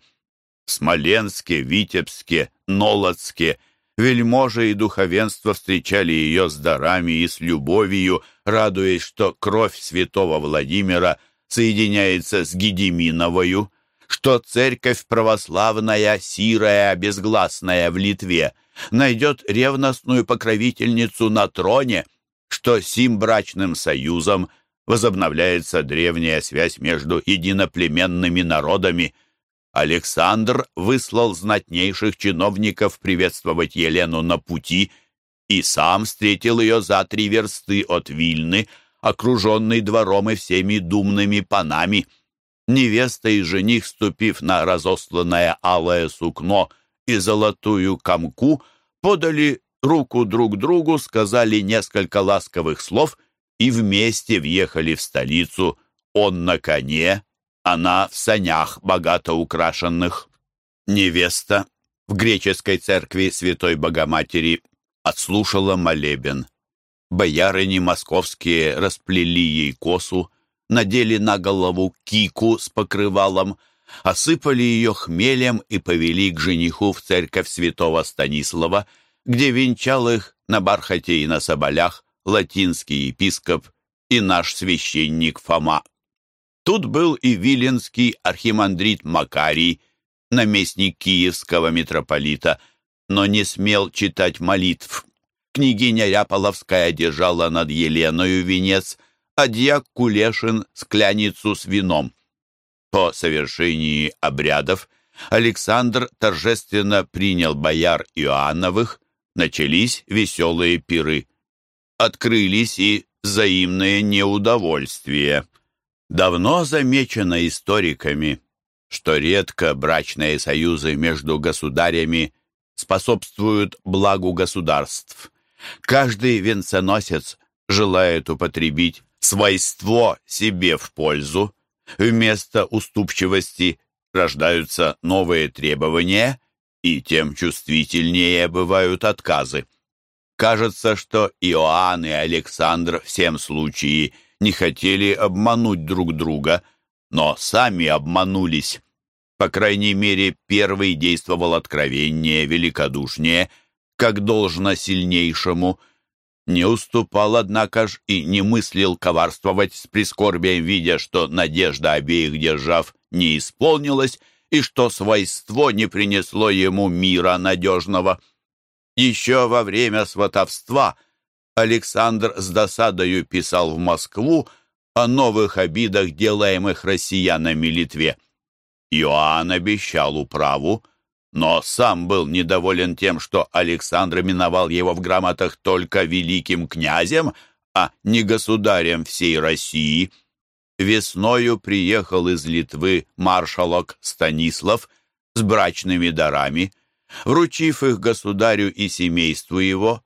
В Смоленске, Витебске, Нолодске вельможи и духовенство встречали ее с дарами и с любовью, радуясь, что кровь святого Владимира соединяется с Гедеминовою что церковь православная, сирая, безгласная в Литве найдет ревностную покровительницу на троне, что сим брачным союзом возобновляется древняя связь между единоплеменными народами. Александр выслал знатнейших чиновников приветствовать Елену на пути и сам встретил ее за три версты от Вильны, окруженный двором и всеми думными панами – Невеста и жених, ступив на разосланное алое сукно и золотую камку, подали руку друг другу, сказали несколько ласковых слов и вместе въехали в столицу. Он на коне, она в санях, богато украшенных. Невеста в греческой церкви Святой Богоматери отслушала молебен. Боярыни московские расплели ей косу, надели на голову кику с покрывалом, осыпали ее хмелем и повели к жениху в церковь святого Станислава, где венчал их на бархате и на соболях латинский епископ и наш священник Фома. Тут был и виленский архимандрит Макарий, наместник киевского митрополита, но не смел читать молитв. Княгиня Ряполовская держала над Еленою венец, а дьяк Кулешин — скляницу с вином. По совершении обрядов Александр торжественно принял бояр Иоанновых, начались веселые пиры. Открылись и взаимные неудовольствия. Давно замечено историками, что редко брачные союзы между государями способствуют благу государств. Каждый венценосец желает употребить свойство себе в пользу. Вместо уступчивости рождаются новые требования, и тем чувствительнее бывают отказы. Кажется, что Иоанн и Александр в всем случае не хотели обмануть друг друга, но сами обманулись. По крайней мере, первый действовал откровеннее, великодушнее, как должно сильнейшему. Не уступал, однако ж, и не мыслил коварствовать с прискорбием, видя, что надежда обеих держав не исполнилась и что свойство не принесло ему мира надежного. Еще во время сватовства Александр с досадою писал в Москву о новых обидах, делаемых россиянами Литве. Иоанн обещал управу, но сам был недоволен тем, что Александр именовал его в грамотах только великим князем, а не государем всей России. Весною приехал из Литвы маршалок Станислав с брачными дарами. Вручив их государю и семейству его,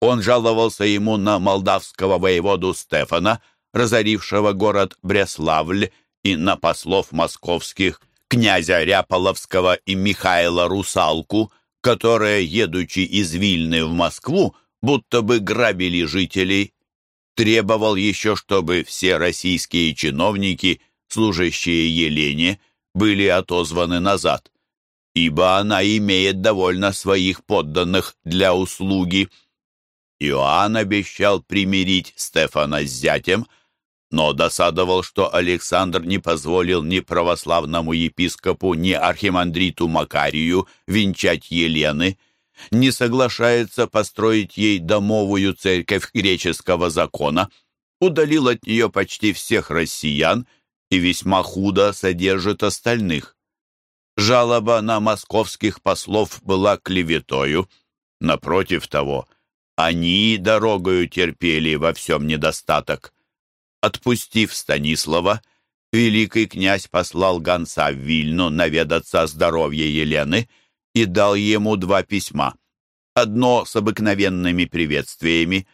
он жаловался ему на молдавского воеводу Стефана, разорившего город Бреславль, и на послов московских князя Ряполовского и Михаила Русалку, которые, едучи из Вильны в Москву, будто бы грабили жителей, требовал еще, чтобы все российские чиновники, служащие Елене, были отозваны назад, ибо она имеет довольно своих подданных для услуги. Иоанн обещал примирить Стефана с зятем, но досадовал, что Александр не позволил ни православному епископу, ни архимандриту Макарию венчать Елены, не соглашается построить ей домовую церковь греческого закона, удалил от нее почти всех россиян и весьма худо содержит остальных. Жалоба на московских послов была клеветою. Напротив того, они дорогою терпели во всем недостаток. Отпустив Станислава, великий князь послал гонца в Вильну наведаться о здоровье Елены и дал ему два письма. Одно с обыкновенными приветствиями,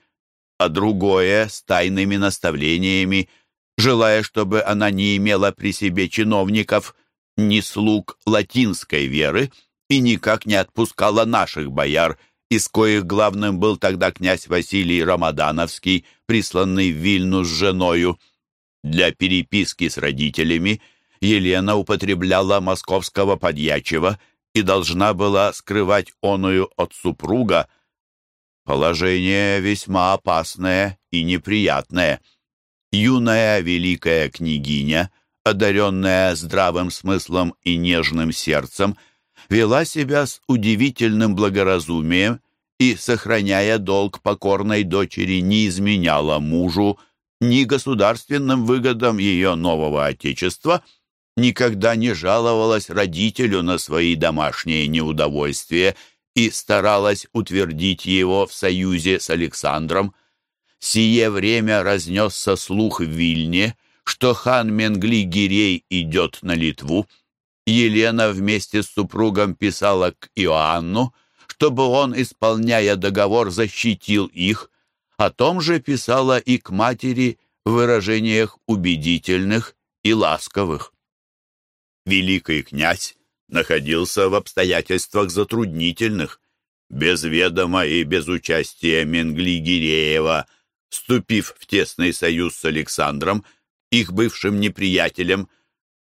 а другое с тайными наставлениями, желая, чтобы она не имела при себе чиновников, ни слуг латинской веры и никак не отпускала наших бояр, из коих главным был тогда князь Василий Рамадановский, присланный в Вильну с женою. Для переписки с родителями Елена употребляла московского подьячего и должна была скрывать оную от супруга. Положение весьма опасное и неприятное. Юная великая княгиня, одаренная здравым смыслом и нежным сердцем, вела себя с удивительным благоразумием и, сохраняя долг покорной дочери, не изменяла мужу, ни государственным выгодам ее нового отечества, никогда не жаловалась родителю на свои домашние неудовольствия и старалась утвердить его в союзе с Александром. Сие время разнесся слух в Вильне, что хан Менгли-Гирей идет на Литву. Елена вместе с супругом писала к Иоанну, чтобы он, исполняя договор, защитил их. О том же писала и к матери в выражениях убедительных и ласковых. Великий князь находился в обстоятельствах затруднительных. Без ведома и без участия Менгли-Гиреева, вступив в тесный союз с Александром, их бывшим неприятелем,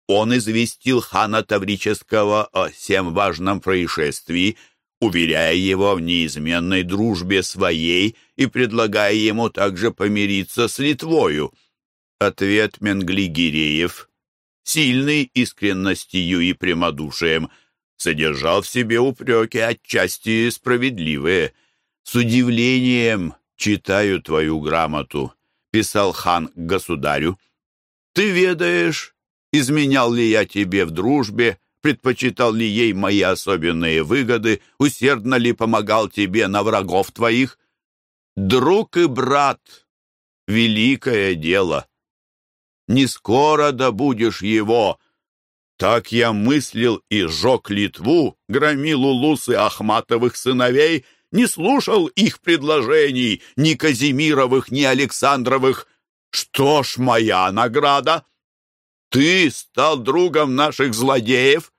он известил хана Таврического о всем важном происшествии – уверяя его в неизменной дружбе своей и предлагая ему также помириться с Литвою. Ответ Менгли-Гиреев, сильный искренностью и прямодушием, содержал в себе упреки отчасти справедливые. «С удивлением читаю твою грамоту. писал хан государю, «ты ведаешь, изменял ли я тебе в дружбе, предпочитал ли ей мои особенные выгоды, усердно ли помогал тебе на врагов твоих? Друг и брат — великое дело. Не скоро добудешь его. Так я мыслил и жег Литву, громил улусы Ахматовых сыновей, не слушал их предложений, ни Казимировых, ни Александровых. Что ж моя награда? Ты стал другом наших злодеев,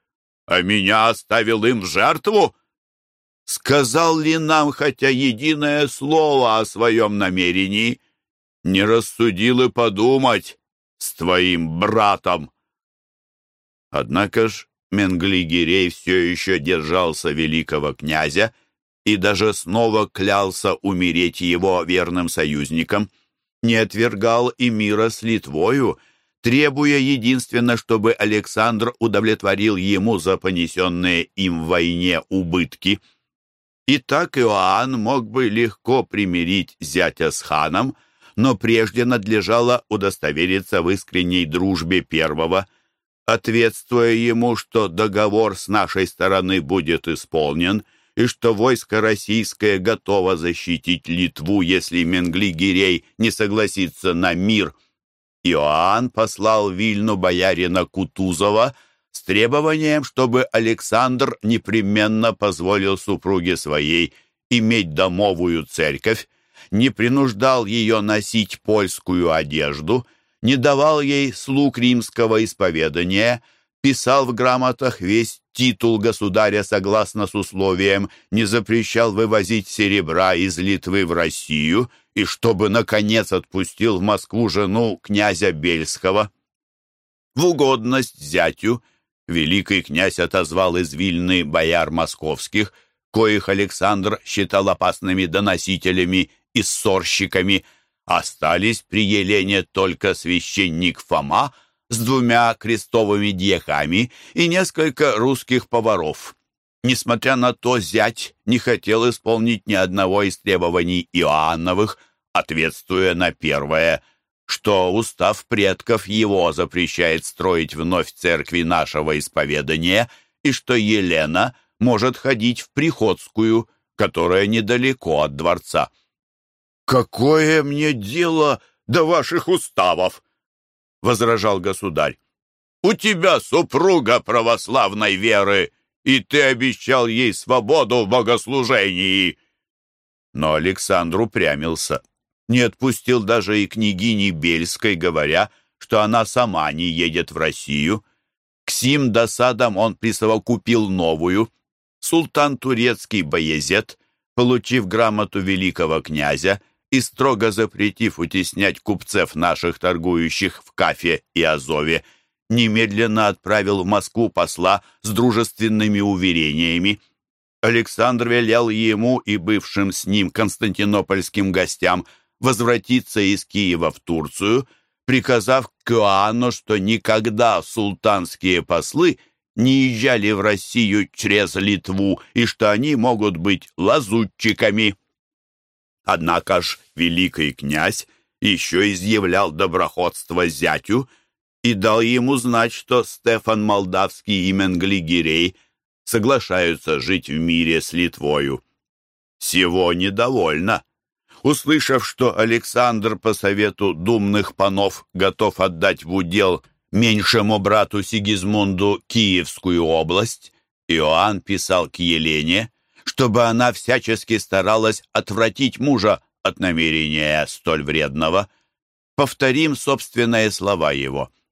а меня оставил им в жертву? Сказал ли нам хотя единое слово о своем намерении? Не рассудил и подумать с твоим братом. Однако ж Менгли-Гирей все еще держался великого князя и даже снова клялся умереть его верным союзником, не отвергал и мира с Литвою, требуя единственно, чтобы Александр удовлетворил ему за понесенные им в войне убытки. И так Иоанн мог бы легко примирить зятя с ханом, но прежде надлежало удостовериться в искренней дружбе первого, ответствуя ему, что договор с нашей стороны будет исполнен и что войско российское готово защитить Литву, если Менгли-Гирей не согласится на мир – Иоанн послал Вильну боярина Кутузова с требованием, чтобы Александр непременно позволил супруге своей иметь домовую церковь, не принуждал ее носить польскую одежду, не давал ей слуг римского исповедания, писал в грамотах весь титул государя согласно с условием, не запрещал вывозить серебра из Литвы в Россию – и чтобы, наконец, отпустил в Москву жену князя Бельского. В угодность зятю великий князь отозвал из Вильны бояр московских, коих Александр считал опасными доносителями и ссорщиками, остались при Елене только священник Фома с двумя крестовыми дьяками и несколько русских поваров. Несмотря на то, зять не хотел исполнить ни одного из требований Иоанновых, ответствуя на первое, что устав предков его запрещает строить вновь церкви нашего исповедания и что Елена может ходить в Приходскую, которая недалеко от дворца. «Какое мне дело до ваших уставов?» — возражал государь. «У тебя супруга православной веры!» и ты обещал ей свободу в богослужении!» Но Александр упрямился, не отпустил даже и княгини Бельской, говоря, что она сама не едет в Россию. К сим досадам он присовокупил новую. Султан турецкий Баязет, получив грамоту великого князя и строго запретив утеснять купцев наших, торгующих в Кафе и Азове, немедленно отправил в Москву посла с дружественными уверениями. Александр велел ему и бывшим с ним константинопольским гостям возвратиться из Киева в Турцию, приказав к Иоанну, что никогда султанские послы не езжали в Россию через Литву и что они могут быть лазутчиками. Однако ж великий князь еще изъявлял доброходство зятю, и дал ему знать, что Стефан Молдавский и Менглигирей соглашаются жить в мире с Литвою. Сего недовольно. Услышав, что Александр по совету думных панов готов отдать в удел меньшему брату Сигизмунду Киевскую область, Иоанн писал к Елене, чтобы она всячески старалась отвратить мужа от намерения столь вредного. Повторим собственные слова его —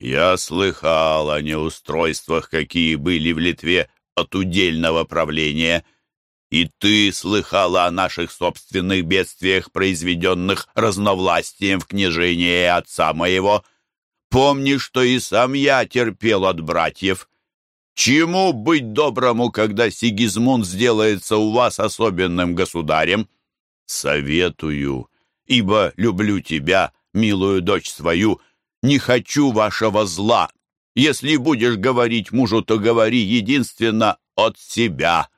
я слыхал о неустройствах, какие были в Литве от удельного правления, и ты слыхала о наших собственных бедствиях, произведенных разновластием в княжении отца моего. Помни, что и сам я терпел от братьев. Чему быть доброму, когда Сигизмунд сделается у вас особенным государем? Советую, ибо люблю тебя, милую дочь свою, — не хочу вашего зла. Если будешь говорить мужу, то говори единственно от себя.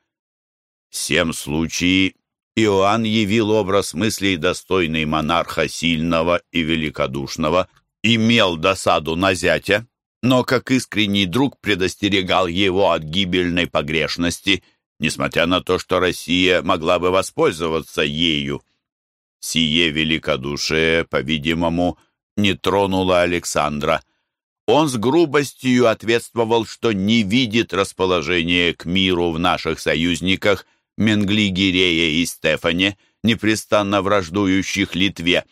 Всем случае Иоанн явил образ мыслей достойный монарха сильного и великодушного, имел досаду на зятя, но как искренний друг предостерегал его от гибельной погрешности, несмотря на то, что Россия могла бы воспользоваться ею. Сие великодушие, по-видимому, не тронуло Александра. Он с грубостью ответствовал, что не видит расположения к миру в наших союзниках Менгли Гирея и Стефане, непрестанно враждующих Литве,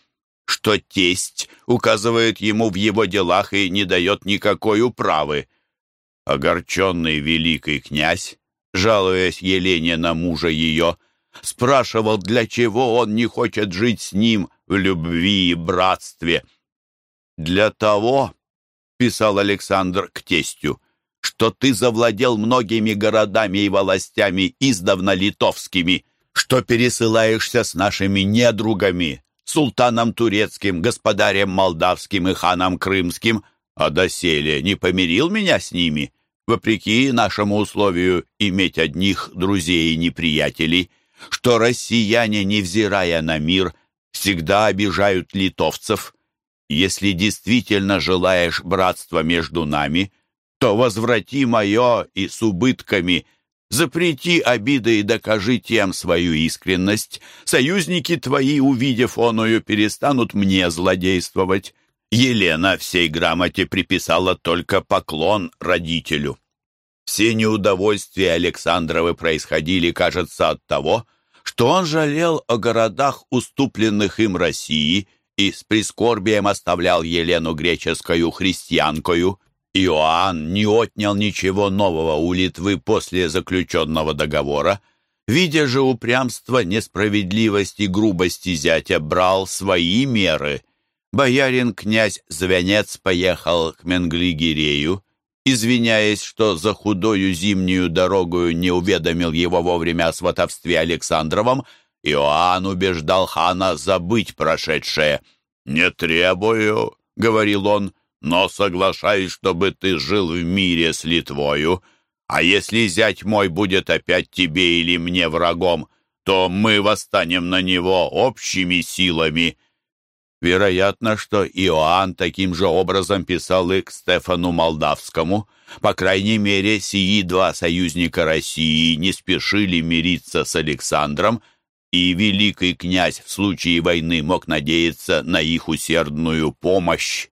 что тесть указывает ему в его делах и не дает никакой управы. Огорченный великий князь, жалуясь Елене на мужа ее, спрашивал, для чего он не хочет жить с ним в любви и братстве. «Для того», — писал Александр к тестю, «что ты завладел многими городами и властями издавна литовскими, что пересылаешься с нашими недругами, султаном турецким, господарем молдавским и ханом крымским, а доселе не помирил меня с ними, вопреки нашему условию иметь одних друзей и неприятелей, что россияне, невзирая на мир, всегда обижают литовцев. Если действительно желаешь братства между нами, то возврати мое и с убытками – Запрети обиды и докажи тем свою искренность. Союзники твои, увидев оную, перестанут мне злодействовать. Елена всей грамоте приписала только поклон родителю. Все неудовольствия Александровы происходили, кажется, от того, что он жалел о городах, уступленных им России, и с прискорбием оставлял Елену греческую христианкою. Иоанн не отнял ничего нового у Литвы после заключенного договора. Видя же упрямство, несправедливость и грубости зятя, брал свои меры. Боярин-князь Звянец поехал к Менглигирею, извиняясь, что за худою зимнюю дорогу не уведомил его вовремя о сватовстве Александровом, Иоанн убеждал хана забыть прошедшее. «Не требую», — говорил он, но соглашаюсь, чтобы ты жил в мире с Литвою. А если зять мой будет опять тебе или мне врагом, то мы восстанем на него общими силами». Вероятно, что Иоанн таким же образом писал и к Стефану Молдавскому. По крайней мере, сии два союзника России не спешили мириться с Александром, и великий князь в случае войны мог надеяться на их усердную помощь.